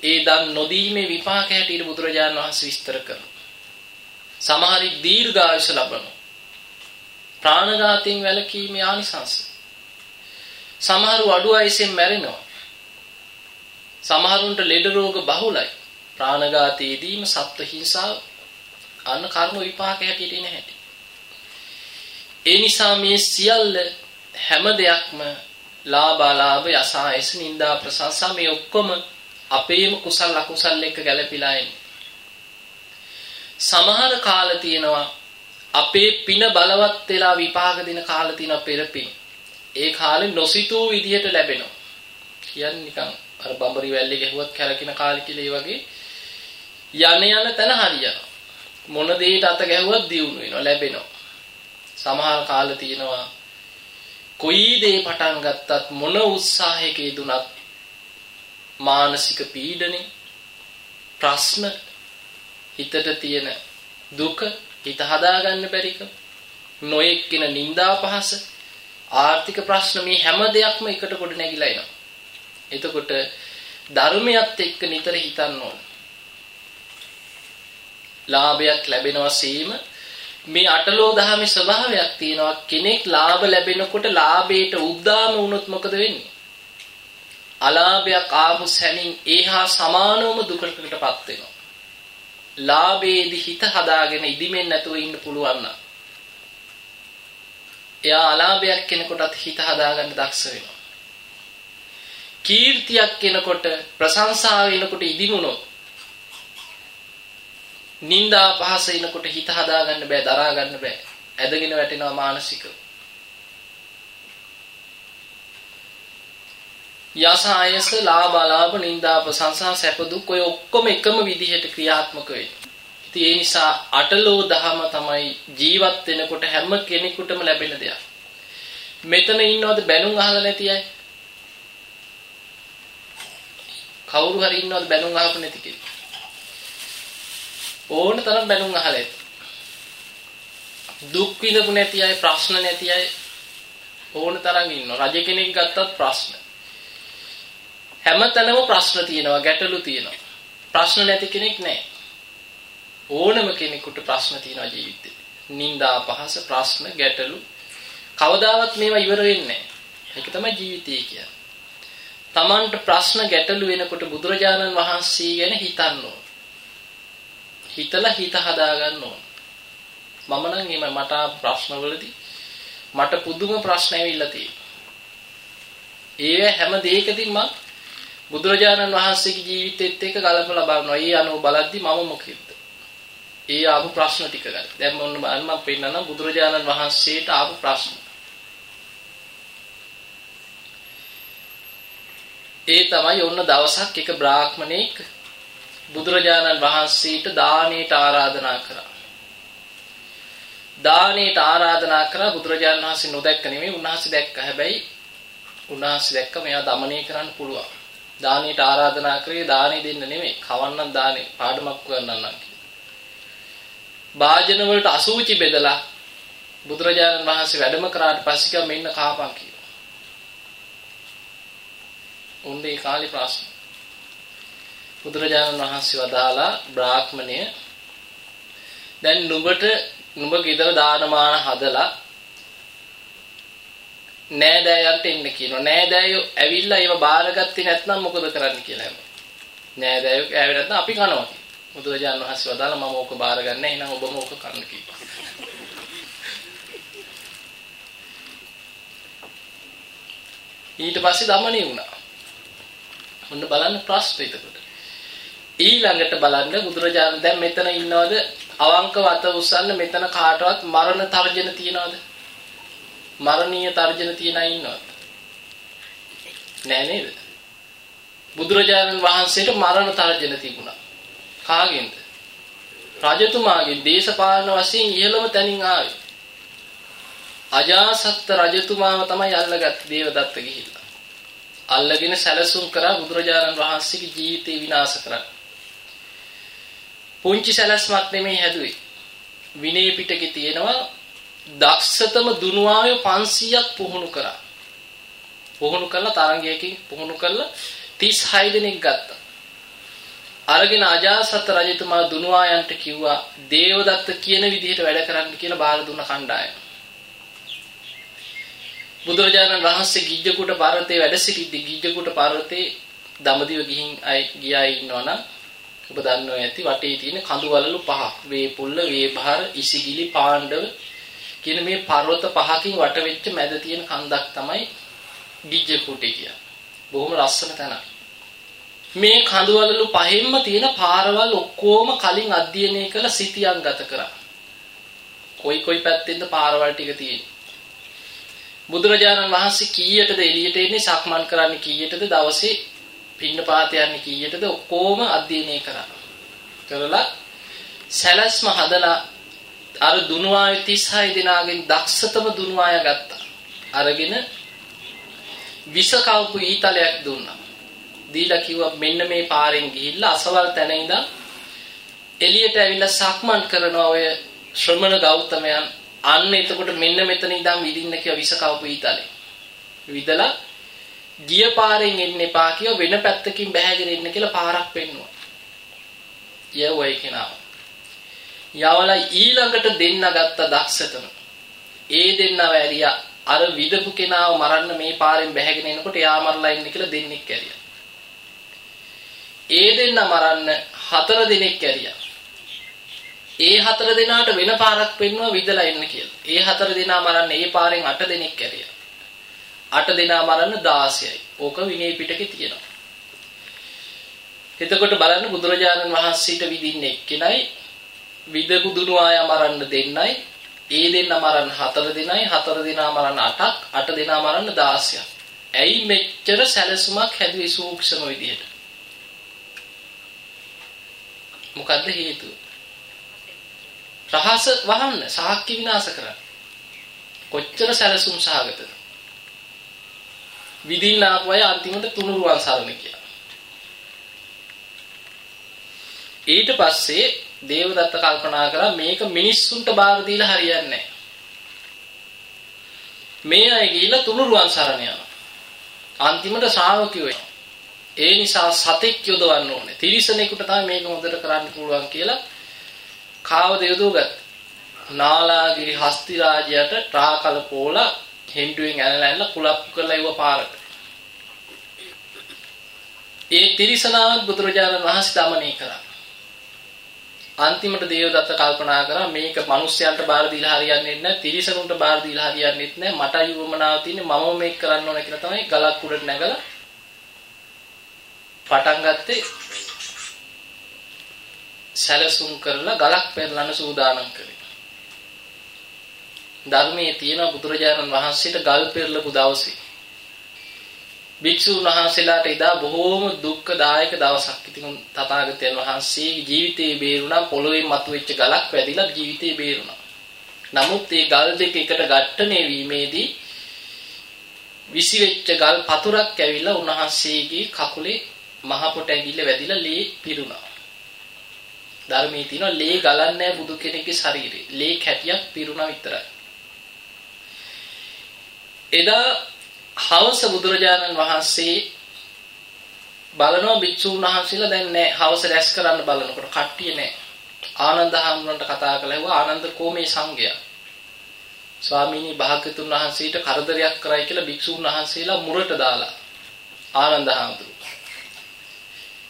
ඒ දන් නොදීමේ විපාක හැටියට බුදුරජාණන් වහන්සේ විස්තර කරනවා. සමහරෙක් දීර්ඝායුෂ ලබනවා. ප්‍රාණඝාතයෙන් වැළකීමේ ආනිසංස. සමහරු අඩු ආයසෙන් මැරෙනවා. සමහරුන්ට ලෙඩ රෝග බහුලයි. ප්‍රාණඝාතයේදීම සත්ව හිංසාව අන්න කර්ම විපාක හැටියට එන හැටි. ඒ නිසා මේ සියල්ල හැම දෙයක්ම ලාභාලාභ යසායස නිന്ദා ප්‍රශංසා මේ ඔක්කොම අපේම කුසල අකුසල් එක්ක ගැලපිලා එන්නේ. සමහර කාල තියෙනවා අපේ පින බලවත් වෙලා විපාක දෙන කාල තියෙනවා පෙරපින්. ඒ කාලේ නොසිතූ විදිහට ලැබෙනවා. කියන්නේ නිකන් අර බඹරි වැල්ලේ ගැහුවත් කැරකින කාලේ කියලා ඒ වගේ යන යන තැන හරියනවා. මොන දෙයකට අත ගැහුවත් දියුණු වෙනවා ලැබෙනවා. සමහර කාල තියෙනවා කොයි දේ පටන් ගත්තත් මොන උත්සාහයක යෙදුනත් මානසික පීඩනේ ප්‍රශ්න හිතට තියෙන දුක හිත හදාගන්න බැරිකම නොයෙක්ගෙන නිന്ദා පහස ආර්ථික ප්‍රශ්න මේ හැම දෙයක්ම එකට කොට නැగిලා එනවා. එතකොට ධර්මයත් එක්ක නිතර හිතන්න ඕන. ලාභයක් ලැබෙනවා සීම මේ අටලෝ දහමේ ස්වභාවයක් තියෙනවා කෙනෙක් ලාභ ලැබෙනකොට ලාභයට උද්දාම වුණොත් මොකද වෙන්නේ? අලාභයක් ආපු සැනින් ඒහා සමානවම දුකකටපත් වෙනවා. ලාභයේදී හිත හදාගෙන ඉදිමෙන් නැතුව ඉන්න පුළුවන් නම් එයා අලාභයක් කෙනෙකුටත් හිත හදාගන්න දක්ෂ වෙනවා. කීර්තියක් කෙනකොට ප්‍රශංසාව වෙනකොට ඉදිමුණොත් නිന്ദා පහස එනකොට හිත හදාගන්න බෑ දරා ගන්න බෑ ඇදගෙන වැටෙනවා මානසිකව යස ආයස ලාභ අලාභ නිന്ദා ප්‍රශංසා සැප දුක් ඔය ඔක්කොම එකම විදිහට ක්‍රියාත්මක වෙනවා ඉතින් ඒ නිසා අටලෝ දහම තමයි ජීවත් වෙනකොට හැම කෙනෙකුටම ලැබෙන දෙයක් මෙතන ඉන්නවද බැනුම් අහලා නැති අය කවුරු හරි ඉන්නවද බැනුම් අහපු නැති කෙනෙක් ඕන තරම් බැනුම් අහලා ඇති. දුක් විඳපු නැති අය ප්‍රශ්න නැති අය ඕන තරම් ඉන්නවා. රජ කෙනෙක් ගත්තත් ප්‍රශ්න. හැමතැනම ප්‍රශ්න තියෙනවා, ගැටලු තියෙනවා. ප්‍රශ්න නැති කෙනෙක් නැහැ. ඕනම කෙනෙකුට ප්‍රශ්න තියෙනවා ජීවිතේ. නිന്ദා පහස ප්‍රශ්න ගැටලු කවදාවත් මේවා ඉවර වෙන්නේ නැහැ. ඒක තමයි ජීවිතය කියන්නේ. Tamanට ප්‍රශ්න ගැටලු වෙනකොට බුදුරජාණන් වහන්සේ ගැන හිතන්න ඕන. හිතලා හිත හදාගන්න ඕන. මම නම් එහෙම මට ප්‍රශ්නවලදී මට පුදුම ප්‍රශ්න ඇවිල්ලා තියෙනවා. ඒ හැම දෙයකදීම මම බුදුරජාණන් වහන්සේගේ ජීවිතෙත් එක්ක ගලපලා බලනවා. ඊ අනුව බලද්දි මම මොකෙද්ද? ඒ ආපු ප්‍රශ්න ටික ගන්න. දැන් මොන බලන්න මම පෙන්නනම් බුදුරජාණන් වහන්සේට ආපු ප්‍රශ්න. ඒ තමයි ඔන්න දවසක් එක බ්‍රාහ්මණෙක් බුදුරජාණන් වහන්සේට දානෙට ආරාධනා කරා. දානෙට ආරාධනා කරා බුදුරජාණන් වහන්සේ නොදැක්ක නෙමෙයි උන්වහන්සේ දැක්ක. හැබැයි උන්වහන්සේ දැක්ක මෙයා দমনය කරන්න පුළුවන්. දානයට ආරාධනා කරේ දානෙ දෙන්න නෙමෙයි. කවන්නම් දානෙ පාඩමක් කරන්නම් කියලා. වාජන වලට අසූචි බෙදලා බුදුරජාණන් වහන්සේ වැඩම කරාට පස්සේ කිව්වා මෙන්න කාපන් කියලා. උන්ගේ කාලේ ප්‍රශ්න. බුදුරජාණන් වහන්සේ වදාලා බ්‍රාහ්මණය දැන් නුඹට නුඹ ගෙදර දානමාන හදලා නෑදෑයන්ට එන්න කියනවා. නෑදෑයෝ ඇවිල්ලා ඒව බාරගත්තේ නැත්නම් මොකද කරන්න කියලා හැම. නෑදෑයෝ ඇවිල්ලා නැත්නම් අපි කනවා. බුදුරජාණන් වහන්සේ වදාලා මම ඕක බාරගන්නේ නැහැ. එහෙනම් ඔබම ඕක කන්න කිව්වා. ඊට පස්සේ දමණේ වුණා. ඔන්න බලන්න ප්‍රශ්න එතකොට. ඊළඟට බලන්න බුදුරජාණන් දැන් මෙතන ඉන්නවද අවංකව අත උස්සන්න මෙතන කාටවත් මරණ තර්ජන තියනවද? මරණීය තර්ජන තියන අය ඉන්නවද? නෑ නේද? බුදුරජාණන් වහන්සේට මරණ තර්ජන තිබුණා. කාගෙන්ද? රජතුමාගෙන් දේශපාලන වශයෙන් ඉහළම තැනින් ආවේ. අජාසත් රජතුමාව තමයි අල්ලගත්තේ දේවදත්ත ගිහිල්ලා. අල්ලගෙන සැලසුම් කරා බුදුරජාණන් වහන්සේගේ ජීවිතේ විනාශ කරන්න. පුංචි සැලැස්මක් නෙමෙයි හැදුවේ. විනය පිටකේ තියෙනවා දක්ෂතම දුනුවාය 500ක් පුහුණු කරා. පුහුණු කළා තරංගයකින් පුහුණු කළා 36 දෙනෙක් ගත්තා. අරගෙන අජාසත් රජතුමා දුනුවායන්ට කිව්වා දේවදත්ත කියන විදිහට වැඩ කරන්න කියලා බාර දුන්න කණ්ඩායම. බුදුරජාණන් වහන්සේ ගිජ්ජකුට පර්වතේ වැඩ සිටිද්දී ගිජ්ජකුට පර්වතේ දඹදිව ගිහින් අය ගියා ඉන්නවනම් ඔබ දන්නවා ඇති වටේ තියෙන කඳු වලලු පහක් වේපුල්ල වේභාර ඉසිගිලි පාණ්ඩව කියන මේ පර්වත පහකින් වට වෙච්ච මැද තියෙන කන්දක් තමයි ගිජ්ජකුටේ කියන්නේ. බොහොම ලස්සන තැනක්. මේ කඳු වලලු පහෙන්ම තියෙන පාරවල් ඔක්කොම කලින් අධ්‍යයනය කළ සිටියන් ගත කරා. කොයි කොයි පැත්තෙන්ද පාරවල් ටික තියෙන්නේ. බුදුරජාණන් වහන්සේ කීයටද එළියට එන්නේ සක්මන් කරන්නේ කීයටද දවසේ පින්නපාත යන්නේ කීයටද ඔක්කොම අධ්‍යයනය කරා. කරලා සැලැස්ම හදලා අර දුනුවාය 36 දෙනාගෙන් දක්ෂතම දුනුවාය ගත්තා. අරගෙන විස කවපු ඊතලයක් දුන්නා. දීලා කිව්වා මෙන්න මේ පාරෙන් ගිහිල්ලා අසවල් තැන ඉඳන් එළියට ඇවිල්ලා සක්මන් කරනවා ඔය ශ්‍රමණ ගෞතමයන් අන්න එතකොට මෙන්න මෙතන ඉඳන් විදින්න කිය විස කවපු ඊතලේ. විදලා ගිය පාරෙන් එන්න එපා කිය වෙන පැත්තකින් බැහැගෙන එන්න කියලා පාරක් පෙන්නුවා. යවයි කෙනාව. යවලා ඊළඟට දෙන්න ගත්ත දක්ෂතම. ඒ දෙන්නව ඇරියා අර විදපු කෙනාව මරන්න මේ පාරෙන් බැහැගෙන එනකොට එයා මරලා ඉන්න කියලා දෙන්නෙක් ඇරියා. ඒ දෙන්න මරන්න හතර දිනක් ඇරියා. ඒ හතර දෙනාට වෙන පාරක් පෙන්වුවා විදලා එන්න කියලා. ඒ හතර දෙනා මරන්න ඒ පාරෙන් අට දෙනෙක් ඇරියා. අට දෙනා මරන්න 16යි. ඕක විනය පිටකේ තියෙනවා. එතකොට බලන්න බුදුරජාණන් වහන්සේට විදින්නේ එක්කෙනයි විදපු දුනු ආය මරන්න දෙන්නයි ඒ දෙන්න මරන්න හතර දෙනයි හතර දෙනා මරන්න අටක් අට දෙනා මරන්න 16ක්. ඇයි මෙච්චර සැලසුමක් හැදුවේ සූක්ෂම විදිහට? මොකද්ද හේතුව? රහස වහන්න සාක්කි විනාශ කරන්න. කොච්චර සැලසුම් සහගතද? විදින්න ආපු අය අන්තිමට තුනුරුවන් සරණ කියලා. ඊට පස්සේ දේවදත්ත කල්පනා කරා මේක මිනිස්සුන්ට බාර දීලා හරියන්නේ නැහැ. මේ අය ගිහිල්ලා තුනුරුවන් සරණ යනවා. අන්තිමට ශ්‍රාවකයෝ ඒ නිසා සතෙක් යොදවන්න ඕනේ. තිරිසනෙකුට තමයි මේක හොඳට කරන්න පුළුවන් කියලා කාවද යොදවගත්තා. නාලාගිරි හස්ති රාජයාට රාකල පෝලා හෙන්ඩුවෙන් ඇනලා ඇනලා කුලප්පු කරලා යුව පාරට. ඒ තිරිසනාවත් බුදුරජාණන් වහන්සේ දමනය කරා. අන්තිමට දේවදත්ත කල්පනා කරා මේක මිනිස්යන්ට බාර දීලා හරියන්නේ නැහැ තිරිසනුන්ට බාර දීලා හරියන්නේ නැහැ මට යුවමනාව තියෙන්නේ මම මේක කරන්න ඕන කියලා තමයි ගලක් උඩට නැගලා පටන් ගත්තේ සැලසුම් කරලා ගලක් පෙරලන්න සූදානම් කළේ. ධර්මයේ තියෙන බුදුරජාණන් වහන්සේට ගල් පෙරලපු දවසේ භික්ෂුන් වහන්සේලාට එදා බොහෝම දුක්ඛදායක දවසක්. ඉතින් තථාගතයන් වහන්සේගේ ජීවිතේ බේරුණා පොළොවේ මතුවෙච්ච ගලක් වැදිලා ජීවිතේ බේරුණා. නමුත් මේ ගල් දෙක එකට ඝට්ටණය වීමේදී විසිවෙච්ච ගල් පතුරක් ඇවිල්ලා උන්වහන්සේගේ කකුලේ මහ පොට ඇඟිල්ල වැදිලා ලේ පිරුණා. ධර්මයේ තියෙනවා ලේ ගලන්නේ බුදු කෙනෙක්ගේ ශරීරේ. ලේ කැටියක් පිරුණා විතරයි. එදා හවස බුදුරජාණන් වහන්සේ බලනවා භික්ෂුන් වහන්සේලා දැන් නෑ හවස රැස් කරන්න බලනකොට කට්ටිය නෑ. ආනන්ද හාමුදුරන්ට කතා කළා ආනන්ද කොමේ සංඝයා? ස්වාමීනි භාග්‍යතුන් වහන්සේට කරදරයක් කරයි කියලා භික්ෂුන් වහන්සේලා මුරට දාලා ආනන්ද හාමුදුරුවෝ.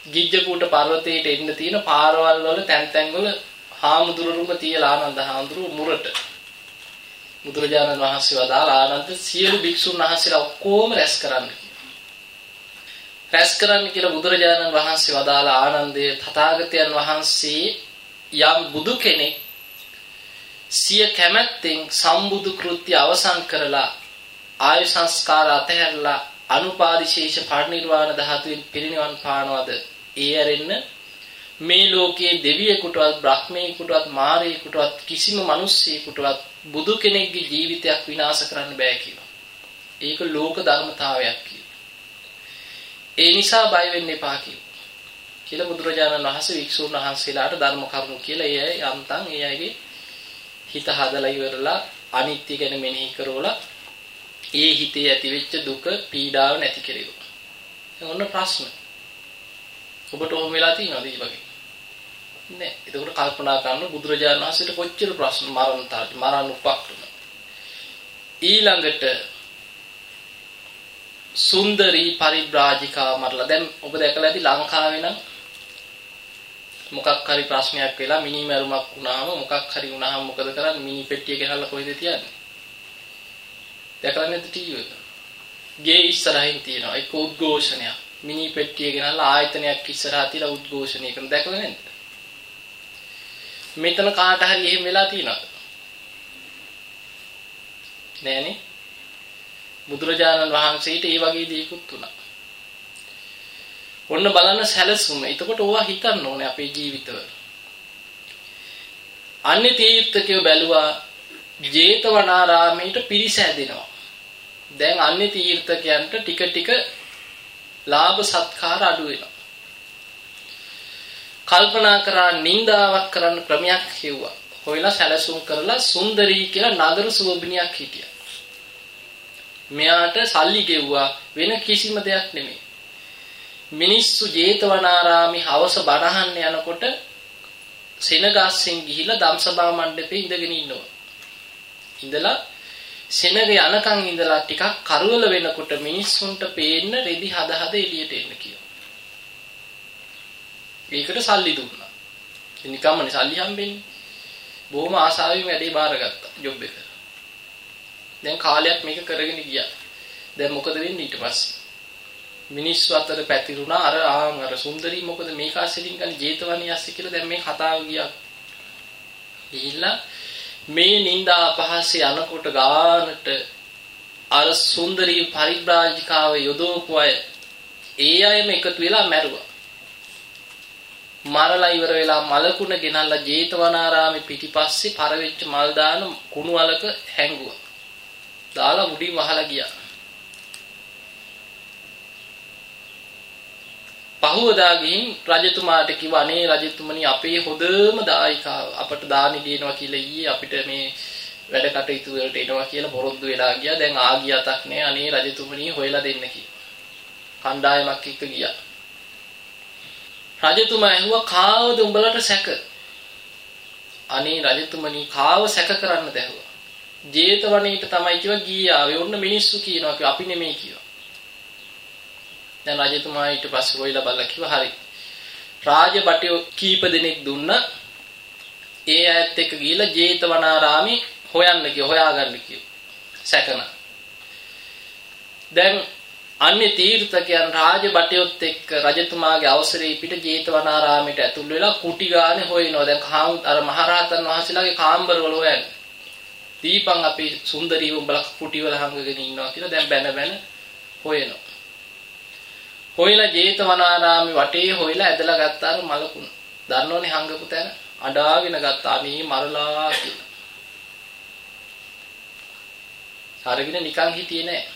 ගිජ්ජකූට පර්වතයට එන්න තියෙන පාරවල් වල තැන් තැන් වල හාමුදුරුවරුම තියලා ආනන්ද හාමුදුරුවෝ මුරට. බුදුරජාණන් වහන්සේ වදාලා ආනන්ද සියලු භික්ෂුන් වහන්සේලා ඔක්කොම රැස් කරන්න රැස් කරන්න කියලා බුදුරජාණන් වහන්සේ වදාලා ආනන්දේ තථාගතයන් වහන්සේ යම් බුදු කෙනෙක් සිය කැමැත්තෙන් සම්බුදු කෘත්‍ය අවසන් කරලා ආයු සංස්කාර අතහැරලා අනුපාදිශේෂ පරිනිර්වාණ ධාතුවෙන් පිරිනිවන් පානවද? ඒ ඇරෙන්න මේ ලෝකයේ දෙවියෙකුටවත් බ්‍රහ්මයෙකුටවත් මාරයෙකුටවත් කිසිම මිනිස්සෙකුටවත් බුදු කෙනෙක්ගේ ජීවිතයක් විනාශ කරන්න බෑ කියලා. ඒක ලෝක ධර්මතාවයක් කියලා. ඒ නිසා බය වෙන්න එපා කියලා. කියලා බුදුරජාණන් වහන්සේ වික්ෂුන් වහන්සේලාට ධර්ම කරුණු කියලා ඒ අය යන්තම් ඒ අයගේ හිත හදලා ඉවරලා අනිත්‍ය ගැන මෙනෙහි කරවලා ඒ හිතේ ඇතිවෙච්ච දුක පීඩාව නැති කෙරෙව්වා. ඔන්න ප්‍රශ්න. ඔබට ඔහොම වෙලා තියෙනවද මේ වගේ? නෑ. එතකොට කල්පනා කරන බුදුරජාණන් වහන්සේට කොච්චර ප්‍රශ්න මරණ තාට මරණ උපක්‍රම. ඊළඟට සුන්දරී පරිබ්‍රාජිකා මරලා. දැන් ඔබ දැකලා ඇති ලංකාවේ නම් මොකක් හරි ප්‍රශ්නයක් වෙලා මිනි මරුමක් වුණාම මොකක් හරි වුණාම මොකද කරන්නේ? මිනි පෙට්ටිය ගෙනල්ලා කොහෙද තියන්නේ? දැකලා නැද්ද ටීවී එක? ගේ ඉස්සරහින් තියෙනවා. ඒක උද්ඝෝෂණයක්. මිනි පෙට්ටිය ගෙනල්ලා ආයතනයක් ඉස්සරහා තියලා උද්ඝෝෂණය කරන. දැකලා නැද්ද? මෙතන කාට හරි එහෙම වෙලා තියෙනවද නෑනේ බුදුරජාණන් වහන්සේට ඒ වගේ දේකුත් උනා ඔන්න බලන්න සැලසුම. එතකොට ඕවා හිතන්න ඕනේ අපේ ජීවිතවල. අන්‍ය තීර්ථකයෝ බැලුවා ජේතවනාරාමයට පිරිස ඇදෙනවා. දැන් අන්‍ය තීර්ථකයන්ට ටික ටික ලාභ සත්කාර අඩු වෙනවා. කල්පනා කරා නින්දාවක් කරන්න ක්‍රමයක් කිව්වා. හොයලා සැලසුම් කරලා සුන්දරී කියලා නගර සුවබිනියක් හිටියා. මෙයාට සල්ලි ගෙව්වා වෙන කිසිම දෙයක් නෙමෙයි. මිනිස්සු ජේතවනාරාමේ හවස බණහන්න යනකොට සෙනගස්සෙන් ගිහිලා ධම්සභා මණ්ඩපේ ඉඳගෙන ඉන්නවා. ඉඳලා සෙනග යනකන් ඉඳලා ටිකක් කරවල වෙනකොට මිනිස්සුන්ට පේන්න රෙදි හද හද එළියට එන්න කියනවා. ඒකට සල්ලි දුන්නා. නිකම්මනේ සල්ලි හම්බෙන්නේ. බොහොම ආසාවෙන් වැඩේ බාරගත්තා ජොබ් එක. දැන් කාලයක් මේක කරගෙන ගියා. දැන් මොකද වෙන්නේ ඊට පස්සේ? මිනිස්සු අතර පැතිරුණා අර ආන් අර සුන්දරී මොකද මේක ඇසලින් ගන්නේ ජේතවනී ඇස්ස කියලා දැන් මේ කතාව ගියා. ගිහිල්ලා මේ නිന്ദා අපහාසය යනකොට ගානට අර සුන්දරී පරිබ්‍රාජිකාව යොදවපු අය ඒ අයම එකතු වෙලා මැරුවා. මරලා ඉවර වෙලා මලකුණ ගෙනල්ලා ජේතවනාරාමේ පිටිපස්සේ පරවෙච්ච මල් දාන කුණු වලක හැංගුවා. දාලා මුඩින් වහලා ගියා. පහුවදා ගිහින් රජතුමාට කිව්වා අනේ රජතුමනි අපේ හොඳම දායකාව අපට දානි දෙනවා කියලා ඊයේ අපිට මේ වැඩ කටයුතු වලට එනවා කියලා පොරොන්දු වෙලා ගියා. දැන් ආගියතක් නෑ අනේ රජතුමනි හොයලා දෙන්න කියලා. කණ්ඩායමක් එක්ක ගියා. රජතුමා ඇහුවා කාවද උඹලට සැක? අනේ රජතුමනි කාව සැක කරන්න දැහුවා. ජේතවනේට තමයි කිව්වා ගියාවේ. ඔන්න මිනිස්සු කියනවා අපි නෙමෙයි කිව්වා. දැන් රජතුමා ඊට පස්සේ හොයලා බලලා කිව්වා හරි. රාජබටයෝ කීප දෙනෙක් දුන්නා. ඒ ඇයත් එක්ක ගිහිල්ලා ජේතවනාරාමේ හොයන්න කිව්වා හොයාගන්න කිව්වා. සැකන. දැන් අන්නේ තීර්ථකයන් රාජබටයොත් එක්ක රජතුමාගේ අවසරේ පිට ජේතවනාරාමයට ඇතුල් වෙලා කුටි ගානේ හොයනවා. දැන් කාම් අර මහරහතන් වහන්සේලාගේ කාම්බර වල හොයන්නේ. දීපං අපි සුන්දරීව උඹලා කුටි වල හංගගෙන ඉන්නවා කියලා දැන් බැන බැන හොයනවා. හොයලා ජේතවනාරාමේ වටේ හොයලා ඇදලා ගත්තාර මලකුණ. දන්නෝනේ හංගපු තැන අඩාගෙන ගත්තා. අනේ මරලා කියලා. අරගෙන නිකන් හිටියේ නෑ.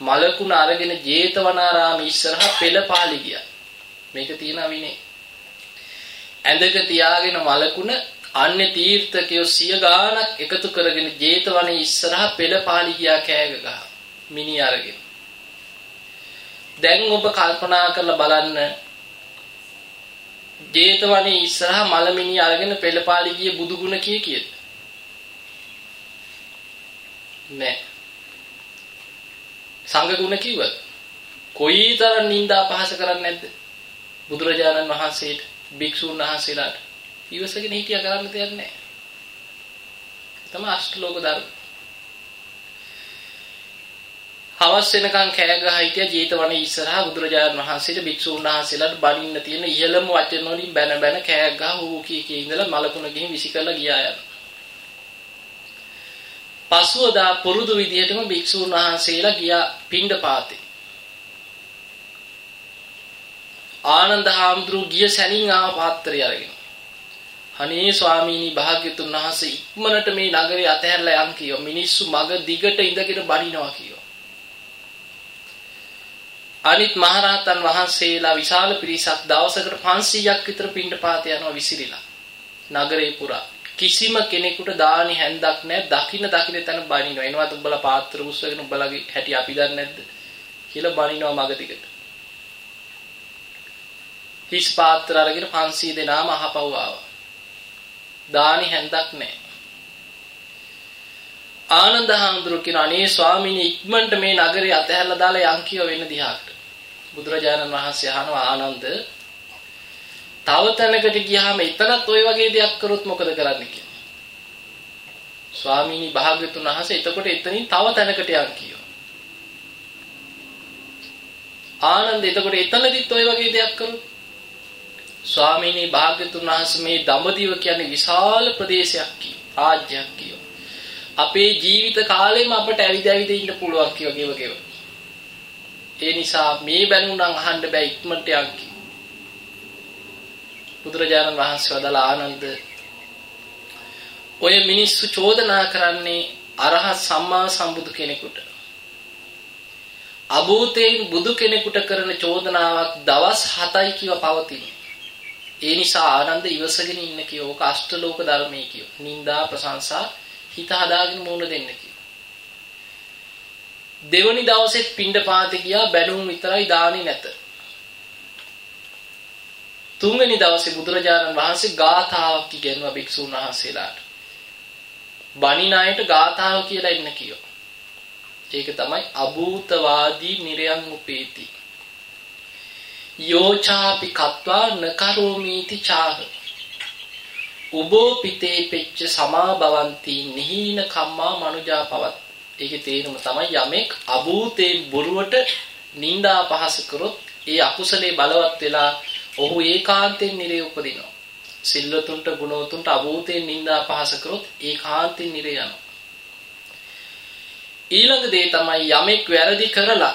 මලකුණ අරගෙන ජේතවනාරාමේ ඉස්සරහා පෙළපාලි ගියා. මේක තියෙනවා විනේ. ඇඳක තියාගෙන මලකුණ අන්‍ය තීර්ථකයෝ සිය ගාණක් එකතු කරගෙන ජේතවනේ ඉස්සරහා පෙළපාලි ගියා කෑග ගහ. මිනි අරගෙන. දැන් ඔබ කල්පනා කරලා බලන්න ජේතවනේ ඉස්සරහා මලමිනි අරගෙන පෙළපාලි ගිය බුදුගුණ කිය කීයද? නෑ. සංඝගුණ කිව්වද? කොයිතරම් නිന്ദා පහස කරන්නේ නැද්ද? බුදුරජාණන් වහන්සේට, භික්ෂුන් වහන්සේලාට ඉවසගෙන හිටියා කරන්න දෙයක් නැහැ. තමයි අෂ්ටලෝක ධර්ම. හවස් වෙනකන් කෑ ගහ හිටියා ජීතවනේ ඉස්සරහා බුදුරජාණන් වහන්සේට භික්ෂුන් වහන්සේලාට බණින්න තියෙන ඉහළම වචන වලින් බැන බැන කෑ ගහ හූ කී කී ඉඳලා මලකුණ ගිහින් විසි කරලා ගියා යන. පසුවදා පුරුදු විදිහටම භික්ෂුන් වහන්සේලා ගියා පිණ්ඩ පාතේ. ආනන්ද හාමුදුරු ගිය සැනින් ආව පාත්‍රය අරගෙන. අනේ ස්වාමීනි භාග්‍යතුන් වහන්සේ ඉක්මනට මේ නගරේ අතහැරලා යන් කියෝ මිනිස්සු මග දිගට ඉඳගෙන බනිනවා කියෝ. අනිත් මහරහතන් වහන්සේලා විශාල පිරිසක් දවසකට 500ක් විතර පිණ්ඩපාත යනවා විසිරිලා. නගරේ පුරා කිසිම කෙනෙකුට දානි හැන්දක් නැහැ දකින්න දකින්න තැන බනිනවා. එනවාත් උඹලා පාත්‍ර උස්සගෙන උඹලගේ හැටි අපි දන්නේ නැද්ද කියලා බනිනවා මග දිගට. හිස් පාත්‍ර අරගෙන 500 දෙනාම අහපව් ආවා. දානි හැන්දක් නැහැ. ආනන්ද හාමුදුරුවෝ කියන අනේ ස්වාමීනි ඉක්මනට මේ නගරේ අතහැරලා දාලා යන් කියව වෙන දිහාට. බුදුරජාණන් වහන්සේ අහනවා ආනන්ද තව තැනකට ගියාම එතනත් ওই වගේ දෙයක් කරොත් මොකද කරන්න කියලා. ස්වාමීනි භාග්‍යතුන් වහන්සේ එතකොට එතනින් තව තැනකට යන් කියව. ආනන්ද එතකොට එතනදිත් ওই වගේ දෙයක් කරොත් ස්වාමීනි භාග්‍යතුන් වහන්සේ මේ දඹදිව කියන්නේ විශාල ප්‍රදේශයක් කියෝ රාජ්‍යයක් කියෝ අපේ ජීවිත කාලෙම අපට ඇවිද ඇවිද ඉන්න පුළුවන් කියෝ ගෙව ගෙව ඒ නිසා මේ බැනුණන් අහන්න බෑ ඉක්මනට යන් කි බුදුරජාණන් වහන්සේ වදාළ ආනන්ද ඔය මිනිස්සු චෝදනා කරන්නේ අරහත් සම්මා සම්බුදු කෙනෙකුට අභූතයෙන් බුදු කෙනෙකුට කරන චෝදනාවක් දවස් 7යි කියව පවතිනවා ඒ නිසා ආනන්ද ඉවසගෙන ඉන්න කියෝ. ඕක අෂ්ටලෝක ධර්මයේ කියෝ. නිന്ദා ප්‍රශංසා හිත හදාගෙන මුණ දෙන්න කියෝ. දෙවනි දවසෙත් පිණ්ඩපාතේ ගියා බැනුම් විතරයි දාන්නේ නැත. තුන්වෙනි දවසේ බුදුරජාණන් වහන්සේ ගාථාවක් ඉගෙනුවා භික්ෂුන් වහන්සේලාට. බණින අයට ගාථාව කියලා ඉන්න කියෝ. ඒක තමයි අභූතවාදී නිරයන් උපේති. යෝචාපි කତ୍වා නකරෝමීති චාහ. උබෝ පිතේ පෙච්ච සමාබවಂತಿ නිහීන කම්මා මනුජා පවත්. ඒකේ තේරුම තමයි යමෙක් අභූතේ බොරුවට නිନ୍ଦා පහස කරොත් ඒ අකුසලේ බලවත් වෙලා ඔහු ඒකාන්තයෙන් නිරේ උපදිනවා සිල්වතුන්ට ගුණවතුන්ට අභූතයෙන් නිന്ദා පහස කරොත් ඒකාන්තයෙන් නිරේ යනවා ඊළඟ දේ තමයි යමෙක් වැරදි කරලා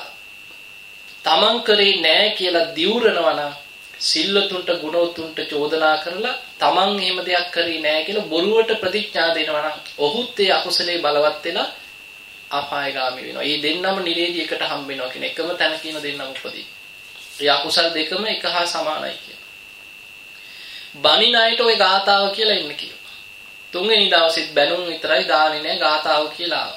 තමන් කරේ නෑ කියලා දිවුරනවා නම් සිල්ලතුන්ට ගුණවතුන්ට චෝදනා කරලා තමන් එහෙම දෙයක් කරේ නෑ කියලා බොරුවට ප්‍රතිඥා දෙනවා නම් ඔහුත් ඒ අකුසලේ බලවත් වෙලා අපායගාමී වෙනවා. මේ දෙන්නම නිරේදී එකට හම්බ වෙනවා කියන එකම තැන කියන දෙන්නම උපදී. ඒ අකුසල් දෙකම එක හා සමානයි කියන. බණින අයට ওই ගාතාව කියලා ඉන්න කියනවා. තුන්වෙනි දවසෙත් බැනුම් විතරයි දාන්නේ නෑ ගාතාව කියලා.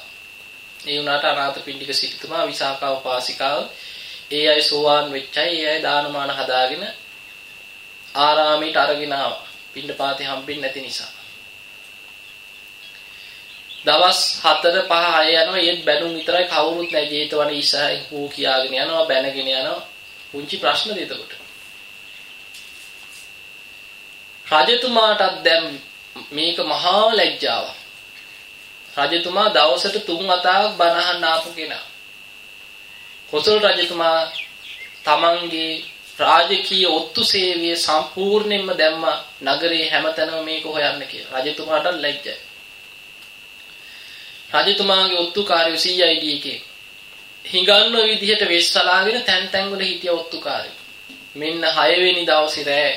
ඒ වුණාට අනාථපිණ්ඩික සිටුතුමා විසාකාව පාසිකාව ඒ අය සෝවාන් වෙච්චයි ඒ අය දානමාන හදාගෙන ආරාමයට අරගෙන ආවා. පින්නපාතේ හම්බෙන්නේ නැති නිසා. දවස් 4 5 6 යනවා ඒත් බැනුම් විතරයි කවුරුත් නැහැ ජේතවනේ ඉස්සරහින් කෝ කියාගෙන යනවා බැනගෙන යනවා පුංචි ප්‍රශ්නද එතකොට රජතුමාටත් දැන් මේක මහා ලැජ්ජාවක් රජතුමා දවසට තුන් වතාවක් බණ අහන්න ආපු කෙනා කොසල් රජතුමා තමන්ගේ රාජකීය ඔත්තු සේවය සම්පූර්ණයෙන්ම දැම්ම නගරේ හැමතැනම මේක හොයන්න කියලා. රජතුමාට ලැජ්ජයි. රජතුමාගේ ඔත්තුකාරයෝ CID එකේ හිඟන්න විදිහට වෙස්සලාගෙන තැන් තැන් වල හිටිය ඔත්තුකාරයෝ. මෙන්න 6 වෙනි දවසේ රෑ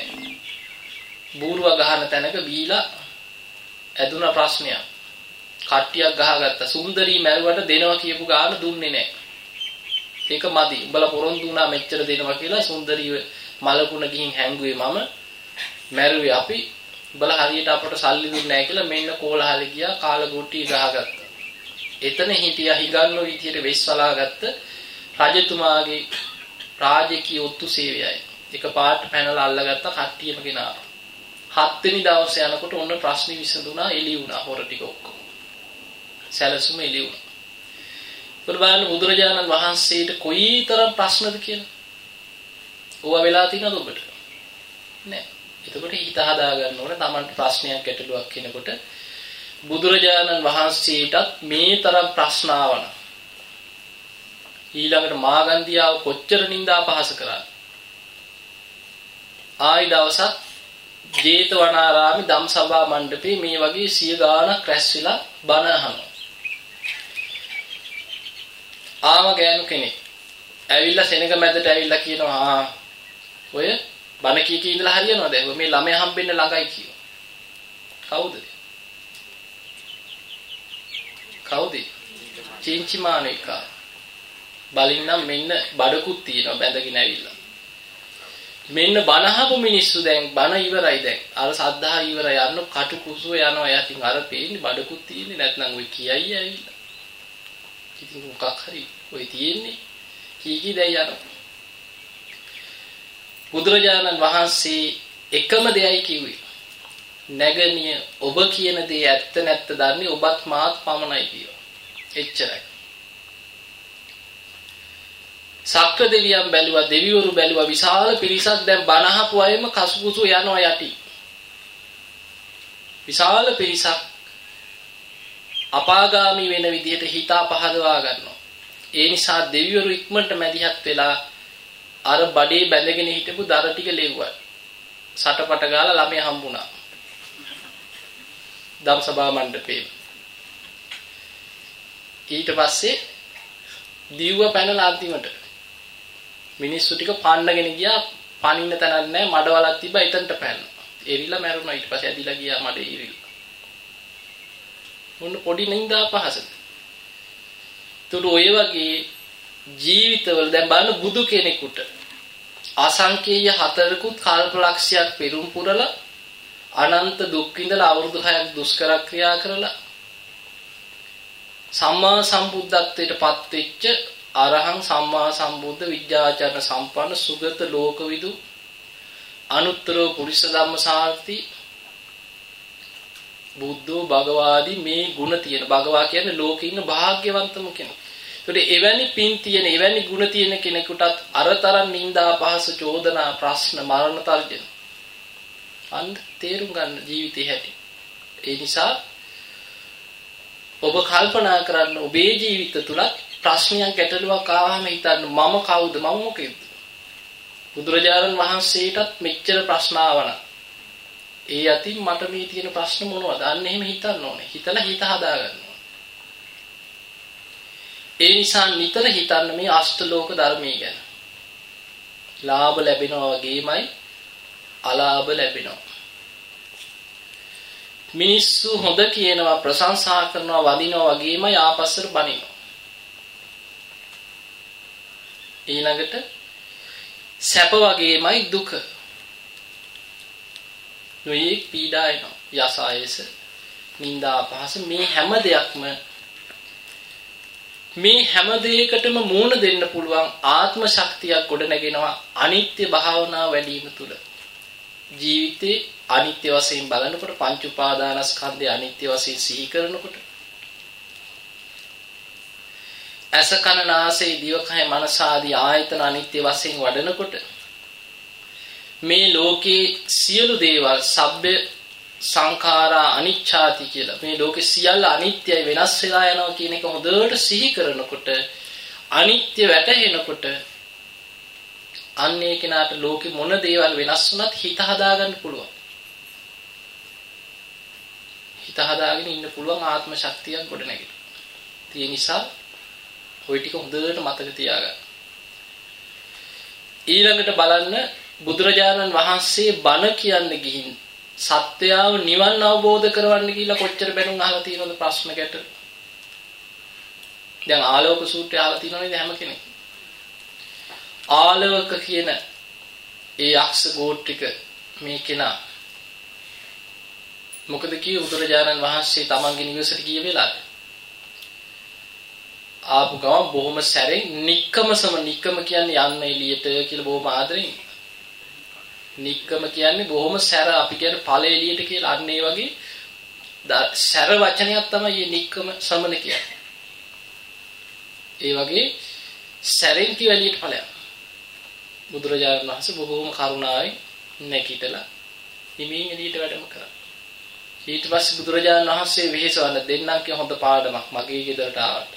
බූරුව ගහන තැනක බීලා ඇදුන ප්‍රශ්නයක්. කට්ටියක් ගහගත්තා. සුන්දරී මැරුවට දෙනවා කියපු ගාන දුන්නේ නැහැ. ඒක මදි. උඹලා පොරොන්දු වුණා මෙච්චර දෙනවා කියලා සුන්දරීව මලකුණ ගිහින් හැංගුවේ මම මැරුවේ අපි උඹලා හරියට අපට සල්ලි දුන්නේ නැහැ කියලා මෙන්න කෝලහල ගියා කාලගොට්ටි ගහගත්තා. එතන හිටියා හිඟන්නෝ විදියට වෙස්වලා ගත්ත රජතුමාගේ රාජකීය ඔත්තු සේවයයි. එක පාට පැනලා අල්ලගත්ත කට්ටියම ගෙනා. හත්වෙනි දවසේ යනකොට ඔන්න ප්‍රශ්නේ විසඳුණා එළි වුණා හොර ටික ඔක්කොම. සැලසුම එළි වුණා. පුරබාන බුදුරජාණන් වහන්සේට කොයිතරම් ප්‍රශ්නද කියලා. ඕවා වෙලා තියෙනවද ඔබට? නෑ. එතකොට හිත හදා ගන්න ඕනේ Tamanට ප්‍රශ්නයක් ගැටලුවක් කෙනකොට බුදුරජාණන් වහන්සේටත් මේ තරම් ප්‍රශ්න ආවන. ඊළඟට මාගන්දියාව කොච්චර නිඳා පහස කරාද? ආයි දවසක් ජේතවනාරාමේ ධම්සභා මණ්ඩපේ මේ වගේ සිය ගාණක් රැස් වෙලා බණ අහනවා. ආම ගෑනු කෙනෙක් ඇවිල්ලා සෙනඟ මැදට ඇවිල්ලා කියනවා ආ ඔය බණ කී කී ඉඳලා හරියනවද? මේ ළමයා හම්බෙන්න ළඟයි කියනවා. කවුද? කවුද? චින්චිමානික. බලින් නම් මෙන්න බඩකුත් තියෙනවා බැඳගෙන ඇවිල්ලා. මෙන්න බනහපු මිනිස්සු දැන් බන ඉවරයි දැන්. අර සද්ධා ඉවරයි යන්න කටු කුසුව යනවා. යටින් අර පේන්නේ බඩකුත් තියෙන්නේ නැත්නම් ඔය කියයි ඇවිල්ලා. ඉතින් මොකක් හරි ඔය තියෙන්නේ කී කී දැන් යනවා. බුදුරජාණන් වහන්සේ එකම දෙයයි කිව්වේ. නැගණිය ඔබ කියන දේ ඇත්ත නැත්ත දන්නේ ඔබත් මාත් පමණයි කියනවා. එච්චරයි. සක්‍ර දෙවියන් බැලුවා දෙවිවරු බැලුවා විශාල පිරිසක් දැන් බනහපු අයම කසුකුසු යනවා යටි. විශාල පිරිසක් අපාගාමි වෙන විදිහට හිතා පහදවා ගන්නවා. ඒ නිසා දෙවිවරු ඉක්මනට මැදිහත් වෙලා අර බඩේ බැඳගෙන හිටපු දර ටික ලෙව්වා. සටපට ගාලා ළමයා හම්බුණා. ධම්සභා මණ්ඩපේ. ඊට පස්සේ දීව පැනලා අන්තිමට මිනිස්සු ටික පන්නගෙන ගියා පනින්න තැනක් නැහැ මඩවලක් තිබ්බා එතනට පැනන. එරිලා මැරුණා ඊට පස්සේ ඇදිලා ගියා මඩේ ඉරිලා. මොන පොඩි නින්දා පහසද. තුඩු ඔය වගේ ජීවිතවල දැන් බලන්න බුදු කෙනෙකුට අසංකේය හතරකුත් කල්පලක්ෂයක් පෙරම් පුරලා අනන්ත දුක් විඳලා අවුරුදු 6ක් දුෂ්කර ක්‍රියා කරලා සම්මා සම්බුද්ධත්වයට පත් වෙච්ච අරහං සම්මා සම්බුද්ධ විද්‍යාචාර සම්පන්න සුගත ලෝකවිදු අනුත්තරෝ පුරිස ධම්මසාර්ථි බුද්ධෝ භගවාදී මේ ಗುಣ තියෙන භගවා කියන්නේ ලෝකේ ඉන්න වාග්යවන්තම කෙනෙක්. ඒකට එවැනි පින් තියෙන එවැනි ಗುಣ තියෙන කෙනෙකුටත් අරතරන් නිന്ദා පහස චෝදනා ප්‍රශ්න මරණ තර්ජන අන්න තේරුම් ගන්න ජීවිතේ හැටි. ඒ නිසා ඔබ කල්පනා කරන්න ඔබේ ජීවිත තුලත් ප්‍රශ්නයක් ගැටලුවක් ආවම හිතන්න මම කවුද මම මොකෙද? බුදුරජාණන් වහන්සේටත් මෙච්චර ප්‍රශ්න ආවනම් ඒ අතින් මට මේ තියෙන ප්‍රශ්න මොනවද? අන්න එහෙම හිතන්න ඕනේ. හිතලා හිත හදාගන්න ඕනේ. ඒ නිසා නිතර හිතන්න මේ අෂ්ටලෝක ධර්මයේ ගැන. ලාභ ලැබෙනවා වගේමයි අලාභ ලැබෙනවා. මිනිස්සු හොඳ කියනවා ප්‍රශංසා කරනවා වදිනවා වගේම ආපස්සට බනිනවා. ඊළඟට සැප වගේමයි දුක. නොයේ පීඩා එනවා. යසායස, නිന്ദා අපහාස මේ හැම දෙයක්ම මේ හැම දෙයකටම මූණ දෙන්න පුළුවන් ආත්ම ශක්තියක් ගොඩනගෙනවා අනිත්‍ය භාවනාව වැඩි වීම තුළ. ජීවිතේ අනිත්‍ය වශයෙන් බලනකොට පංච උපාදානස්කන්ධය අනිත්‍ය වශයෙන් සිහි කරනකොට. ඇස කන නාසය දිවකය මනස ආදී ආයතන අනිත්‍ය වශයෙන් වඩනකොට මේ ලෝකේ සියලු දේවල් සබ්බ සංඛාරා අනිච්ඡාති කියලා. මේ ලෝකේ සියල්ල අනිත්‍යයි වෙනස් වෙලා යනවා කියන එක හොඳට සිහි කරනකොට අනිත්‍ය වැටහෙනකොට අන්නේ කෙනාට ලෝකෙ මොන දේවල් වෙනස් වුණත් හිත හදාගන්න පුළුවන්. හිත හදාගෙන ඉන්න පුළුවන් ආත්ම ශක්තියක් ගොඩ නැගෙනවා. ඒ නිසා ওই ටික හොඳට මතක තියාගන්න. ඊළඟට බලන්න බුදුරජාණන් වහන්සේ බණ කියන්න ගිහින් සත්‍යාව නිවන් අවබෝධ කරවන්න කියලා කොච්චර බැනුම් අහලා තියෙනවද ප්‍රශ්න ගැට. දැන් ආලෝක සූත්‍රය අහලා තියෙනවද හැම කෙනෙක්? ආලවක කියන ඒ යක්ෂ ගෝත්‍රික මේ කෙනා මොකද කියේ බුදුරජාණන් වහන්සේ තමන්ගේ නිවසට ගිය වෙලාවේ ආපු ගමන් බොහොම සැරෙන් නික්කමසම නික්කම කියන්නේ යන්න එළියට කියලා බොහොම ආදරෙන් නික්කම කියන්නේ බොහොම සැර අපි කියන ඵල එළියට කියලා අන්න ඒ වගේ සැර වචනයක් තමයි මේ නික්කම සමන කියන්නේ. ඒ වගේ සැරෙන් කිය එළියට ඵලයක්. බුදුරජාණන් වහන්සේ බොහොම කරුණාවෙන් නැගිටලා හිමින් එළියට වැඩම කරා. ඊට පස්සේ බුදුරජාණන් වහන්සේ වෙහෙසවන්න දෙන්නම් කිය හොඳ පාඩමක් මගේ ගෙදරට ආවට.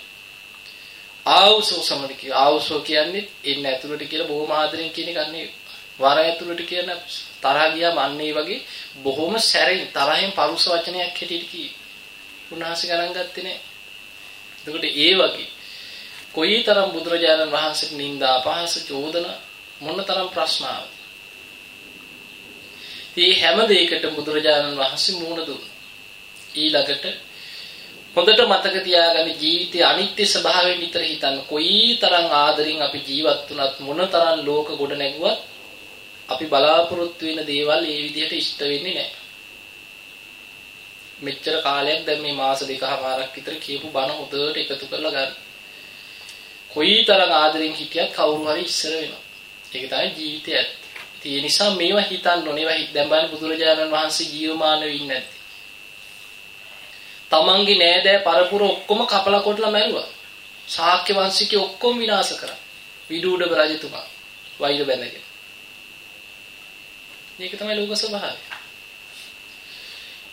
ආවුසෝ සමන කිය ආවුසෝ කියන්නේ එන්න ඇතුළට කියලා බොහොම ආදරෙන් කියන එක නෙවෙයි. වර ඇතුළට කියන තරහ ගියාම අන්න ඒ වගේ බොහොම සැරින් තරහෙන් පරුස වචනයක් හැටියට කී. උන්වහන්සේ ගණන් ගත්තේ නැහැ. එතකොට ඒ වගේ කොයිතරම් බුදුරජාණන් වහන්සේට නිନ୍ଦා අපහාස චෝදනා මොනතරම් ප්‍රශ්න ආවද? මේ හැම දෙයකට බුදුරජාණන් වහන්සේ මූණ දුන්නා. ඊළඟට හොඳට මතක තියාගන්න ජීවිතයේ අනිත්‍ය ස්වභාවය නිතර හිතන්න. කොයිතරම් ආදරින් අපි ජීවත් වුණත් මොනතරම් ලෝක ගොඩ නැගුවත් අපි බලාපොරොත්තු වෙන දේවල් ඒ විදිහට ඉෂ්ට වෙන්නේ නැහැ. මෙච්චර කාලයක් දැන් මේ මාස දෙකමාරක් විතර කියපු බණ හොඳට එකතු කරලා ගන්න. කොයිතරම් ආදරෙන් හිටියත් කවුරු හරි ඉස්සර වෙනවා. ඒක තමයි ජීවිතය ඇත්ත. ඒ නිසා මේවා හිතන්න ඕනේ. ඒවා දැන් බලන්න බුදුරජාණන් වහන්සේ ජීවමානව ඉන්නේ නැති. තමන්ගේ නෑදෑ පරපුර ඔක්කොම කපලා කොටලා මැරුවා. ශාක්‍ය වංශිකේ ඔක්කොම විනාශ කරා. විදුඩබ රජතුමා වෛර බැඳගෙන. මේක තමයි ලෝක ස්වභාවය.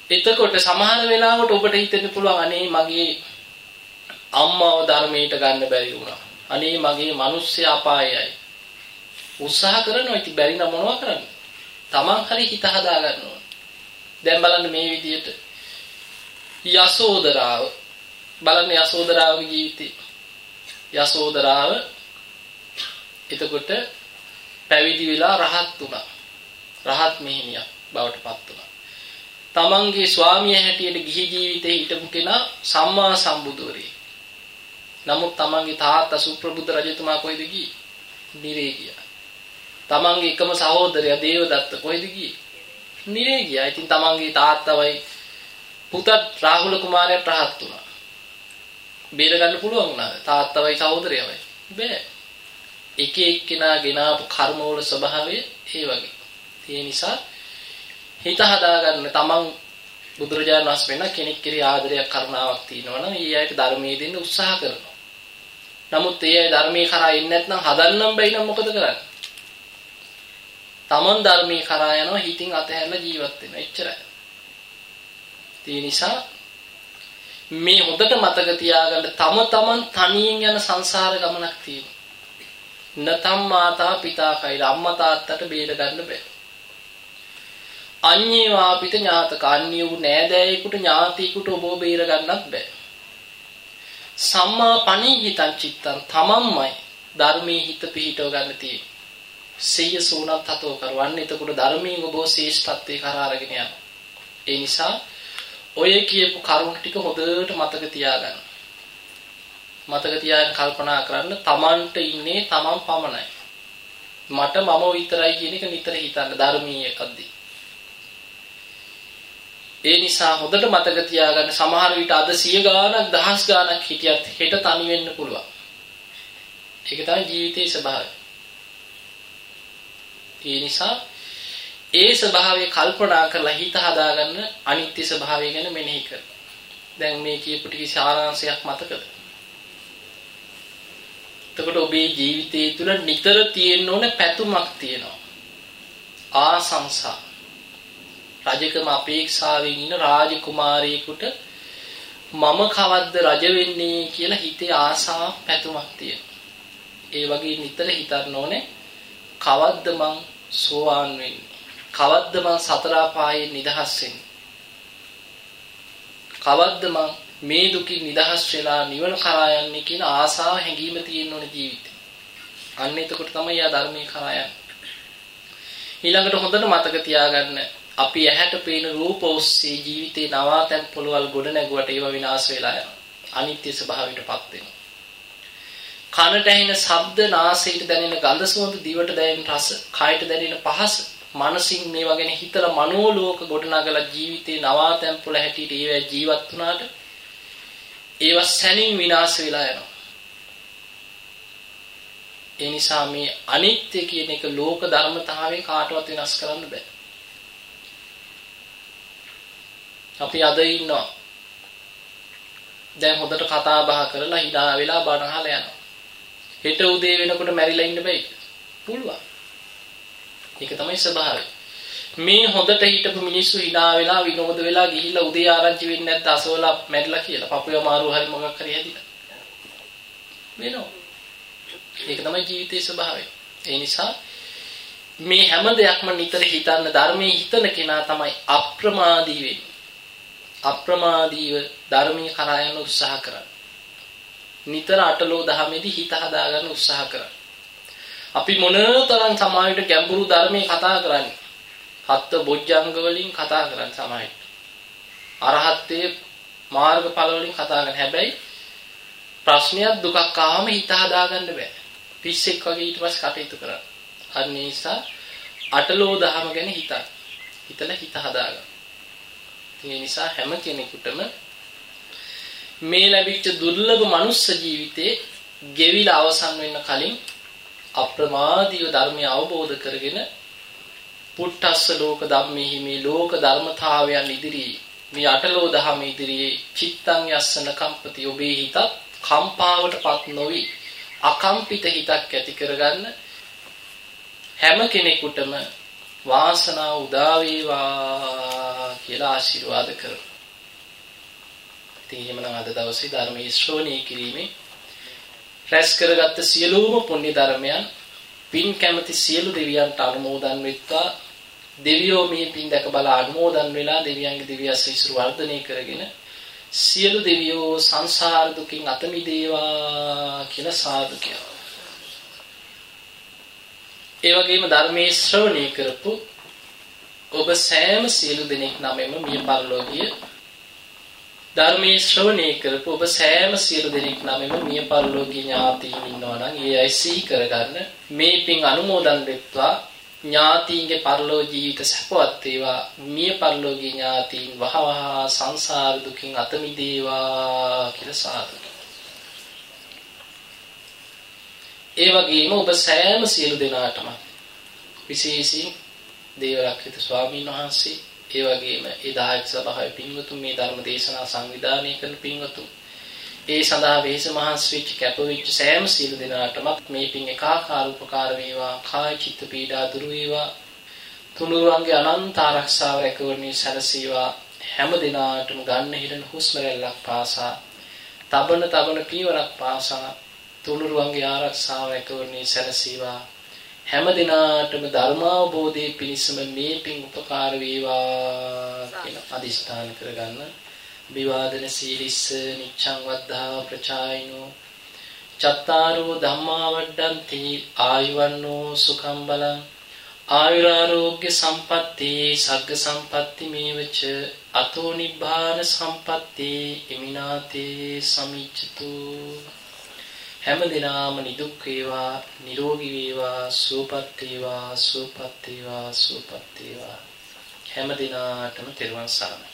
එතකොට සමහර වෙලාවට ඔබට හිතෙන්න පුළුවන් අනේ මගේ අම්මව ධර්මයට ගන්න බැරි වුණා. අනේ මගේ මිනිස්සු අපායයි. උත්සාහ කරනවා ඉතින් බැරි නම් මොනව කරන්නේ? Taman හරි හිත හදා ගන්න ඕන. දැන් බලන්න මේ විදියට යසෝදරාව බලන්න යසෝදරාවගේ ජීවිතේ. යසෝදරාව එතකොට පැවිදි වෙලා රහත් වුණා. රහත් මෙහෙණියක් බවට පත් වුණා. තමන්ගේ ස්වාමියා හැටියට ගිහි ජීවිතේ හිටපු කෙනා සම්මා සම්බුදුරේ. නමුත් තමන්ගේ තාත්තා සුප්‍රබුද්ධ රජතුමා කොහෙද ගියේ? නිරේ ගියා. තමන්ගේ එකම සහෝදරයා දේවදත්ත කොහෙද ගියේ? නිරේ ගියා. ඉතින් තමන්ගේ තාත්තවයි පුතත් රාහුල කුමාරයාට රහත් වුණා. බේර ගන්න පුළුවන් වුණාද? තාත්තවයි සහෝදරයවයි. බෑ. එක එක්කෙනා ගෙනාවු කර්මවල ස්වභාවය ඒ වගේ. ඒ නිසා හිත හදාගන්න තමන් බුදුරජාණන් වහන්සේ වෙන කෙනෙක් කෙරේ ආදරයක් කරුණාවක් තියෙනවා නම් ඊ අයට ධර්මයේ දෙන්න උත්සාහ කරනවා. නමුත් ඒ අය ධර්මයේ කරා එන්නේ නැත්නම් හදන්නම් බැයි නම් මොකද කරන්නේ? තමන් ධර්මයේ කරා යනවා හිතින් අතහැරලා ජීවත් වෙනවා. එච්චරයි. ඒ නිසා මේ හොඳට මතක තියාගන්න තම තමන් තනියෙන් යන සංසාර ගමනක් තියෙනවා. නතම් මාතා පිතා කයිල අම්මා තාත්තට බේර ගන්න බෑ. අඤ්ඤේ වාපිත ඥාතක අන්‍ය වූ නෑදෑයෙකුට ඥාතියෙකුට ඔබ බේර ගන්නත් බෑ. සම්මා පණිහිතං චිත්තං තමන්මයි ධර්මයේ හිත පිහිටව ගන්න තියෙන්නේ. සිය සූනත් හතෝ කරවන්නේ එතකොට ධර්මයෙන් ඔබ ශේෂ්ඨත්වයේ කරා අරගෙන යනවා. ඒ නිසා ඔය කියපු කරුණ ටික හොඳට මතක තියාගන්න. මතක තියාගෙන කල්පනා කරන්න තමන්ට ඉන්නේ තමන් පමණයි. මට මම විතරයි කියන එක නිතර හිතන්න ධර්මීය එකක්දී. ඒ නිසා හොඳට මතක තියාගන්න සමහර විට අද සිය ගාණක් දහස් ගාණක් හිටියත් හෙට තනි වෙන්න පුළුවන්. ඒක තමයි ජීවිතයේ ස්වභාවය. ඒ නිසා ඒ ස්වභාවය කල්පනා කරලා හිත හදාගන්න අනිත්‍ය ස්වභාවය ගැන මෙනෙහි කර. දැන් මේ කියපු ටික සාරාංශයක් මතකද? එතකොට ඔබේ ජීවිතය තුළ නිතර තියෙන්න ඕන පැතුමක් තියෙනවා. ආසංසා රජකම අපේක්ෂාවෙන් ඉන්න රාජකුමාරයෙකුට මම කවද්ද රජ වෙන්නේ කියලා හිතේ ආසාවක් පැතුමක් තියෙනවා. ඒ වගේ නිතර හිතන්න ඕනේ කවද්ද මං සෝවාන් වෙන්නේ? කවද්ද මං සතර පායෙන් නිදහස් වෙන්නේ? කවද්ද මං මේ දුකින් නිදහස් වෙලා නිවන කරා යන්නේ කියන ආසාව හැඟීම තියෙන්න ඕනේ ජීවිතේ. අන්න එතකොට තමයි යා ධර්මයේ කරා යන්නේ. ඊළඟට හොඳට මතක තියාගන්න අපි ඇහැට පේන රූප ඔස්සේ ජීවිතේ නවාතැන් පොළවල් ගොඩ නැගුවට ඒවා විනාශ වෙලා යනවා. අනිත්‍ය ස්වභාවයටපත් වෙනවා. කනට ඇහෙන ශබ්ද, නාසයට දැනෙන ගඳ සුවඳ, දිවට දැනෙන රස, කයට දැනෙන පහස, මනසින් මේවා ගැන හිතලා මනෝලෝක ගොඩනගලා ජීවිතේ නවාතැන් පොළ හැටියට ඒවා ජීවත් වුණාට ඒවා සැනින් විනාශ වෙලා යනවා. ඒ නිසා මේ අනිත්‍ය කියන එක ලෝක ධර්මතාවයේ කාටවත් වෙනස් කරන්න බෑ. අපි අද ඉන්නවා. දැන් හොඳට කතා බහ කරලා හිනා වෙලා බණ අහලා යනවා. හෙට උදේ වෙනකොට මැරිලා ඉන්න බෑ. පුළුවන්. ඒක තමයි ස්වභාවය. මේ හොඳට හිටපු මිනිස්සු hina වෙලා විනෝද වෙලා ගිහිල්ලා උදේ ආරංචි වෙන්නේ නැත්නම් අසවලා මැරිලා කියලා. පපුව මාරු හරි මොකක් හරි හැදිලා. වෙනවා. ඒක තමයි ජීවිතයේ ස්වභාවය. ඒ නිසා මේ හැම දෙයක්ම නිතර හිතන්න ධර්මයේ හිතන කෙනා තමයි අප්‍රමාදී වෙන්නේ. අප්‍රමාදීව ධර්මයේ කරා යන උත්සාහ කරන්නේ. නිතර අටලෝ දහමේදී හිත හදාගන්න උත්සාහ කරන්නේ. අපි මොනතරම් සමාජයට ගැඹුරු ධර්මයේ කතා කරන්නේ. හත්ත බොජ්ජංග වලින් කතා කරන්නේ සමාජයට. අරහත්ත්වයේ මාර්ගඵල වලින් කතා කරන හැබැයි ප්‍රශ්නයක් දුකක් ආවම හිත හදාගන්න බෑ. පිස්සෙක් වගේ ඊට පස්සේ කටයුතු කරන්න. අන්න ඒ නිසා අටලෝ දහම ගැන හිතන්න. හිතලා හිත හදාගන්න. ඒ නිසා හැම කෙනෙකුටම මේ ලැබිච්ච දුර්ලභ මනුස්ස ජීවිතේ ගෙවිලා අවසන් වෙන්න කලින් අප්‍රමාදීව ධර්මය අවබෝධ කරගෙන පුට්ටස්ස ලෝක ධම්මෙහි මේ ලෝක ධර්මතාවයන් ඉදිරියේ මේ අටලෝ දහම ඉදිරියේ චිත්තං යස්සන කම්පති ඔබේ හිතත් කම්පාවටපත් නොවි අකම්පිත හිතක් ඇති කරගන්න හැම කෙනෙකුටම වාසනාව උදා වේවා කියලා ආශිර්වාද කරමු. ඉතින් එහෙමනම් අද දවසේ ධර්මයේ ශ්‍රවණය කිරීමේ රැස් කරගත්ත සියලුම පුණ්‍ය ධර්මයන් පින් කැමති සියලු දෙවියන්ට අනුමෝදන් වෙත්වා දෙවියෝ මේ පින් දැක බල අනුමෝදන් වෙලා දෙවියන්ගේ දිව්‍යස් ඉසුරු වර්ධනය කරගෙන සියලු දෙවියෝ සංසාර දුකින් අත මිදේවා කියලා සාදු කියනවා. ඒ වගේම ධර්මයේ ශ්‍රවණය කරපු ඔබ සෑම සියලු දෙනෙක් නමෙම මිය පරලෝකීය ධර්මයේ ශ්‍රවණය කරපු ඔබ සෑම සියලු දෙනෙක් නමෙම මිය පරලෝකීය ඥාතීන් ඉන්නවා නම් ඒ අය සිහි කරගන්න. මේ පින් අනුමෝදන් වෙත්වා. ඥාතීන්ගේ පරලෝ ජීවිත සැපවත් වේවා. මිය පරලෝකීය ඥාතීන් වහවහ සංසාර දුකින් අත මිදේවා කියලා සාදු. ඒ වගේම ඔබ සෑම සියලු දෙනාටම විශේෂයෙන් දේවරක්ෂිත ස්වාමීන් වහන්සේ ඒ වගේම ඒ දායක සභාවේ පින්වතුන් මේ ධර්ම දේශනා සංවිධානය කරන පින්වතුන්. ඒ සඳහා වෙහෙස මහන්සි වෙච්ච කැපවෙච්ච සෑම සියලු දෙනාටම මේ පින් එකාකාර උපකාර වේවා කාය චිත්ත පීඩා දුරු වේවා. තුනුරුවන්ගේ අනන්ත ආරක්ෂාව රැකවරණේ සැලසීවා. හැම දිනාටම ගන්න හිරෙන හුස්ම රැල්ලක් පාසා තබන තබන පීවරක් පාසා තුනුරුවන්ගේ ආරක්ෂාව රැකවරණේ සැලසීවා. හැම දිනාටම ධර්මාවබෝධයේ පිණිසම මේ පින් උපකාර වේවා කියලා අදිෂ්ඨාන කරගන්න. විවාදන සීලිස්ස නිච්ඡං වද්ධා ප්‍රචායිනෝ චත්තාරෝ ධම්මා වඩ්ඩಂತಿ ආයුවන්නෝ සුඛං බලං ආයුරාෝග්‍ය සම්පatti සග්ග සම්පatti මේවච අතෝ නිබ්බාන සම්පatti ඉමිනාතේ සමිච්ඡතු හැම දිනාම නිදුක් වේවා නිරෝගී වේවා සුවපත් වේවා සුවපත් වේවා සුවපත් වේවා. හැම දිනාටම තෙරුවන් සරණයි.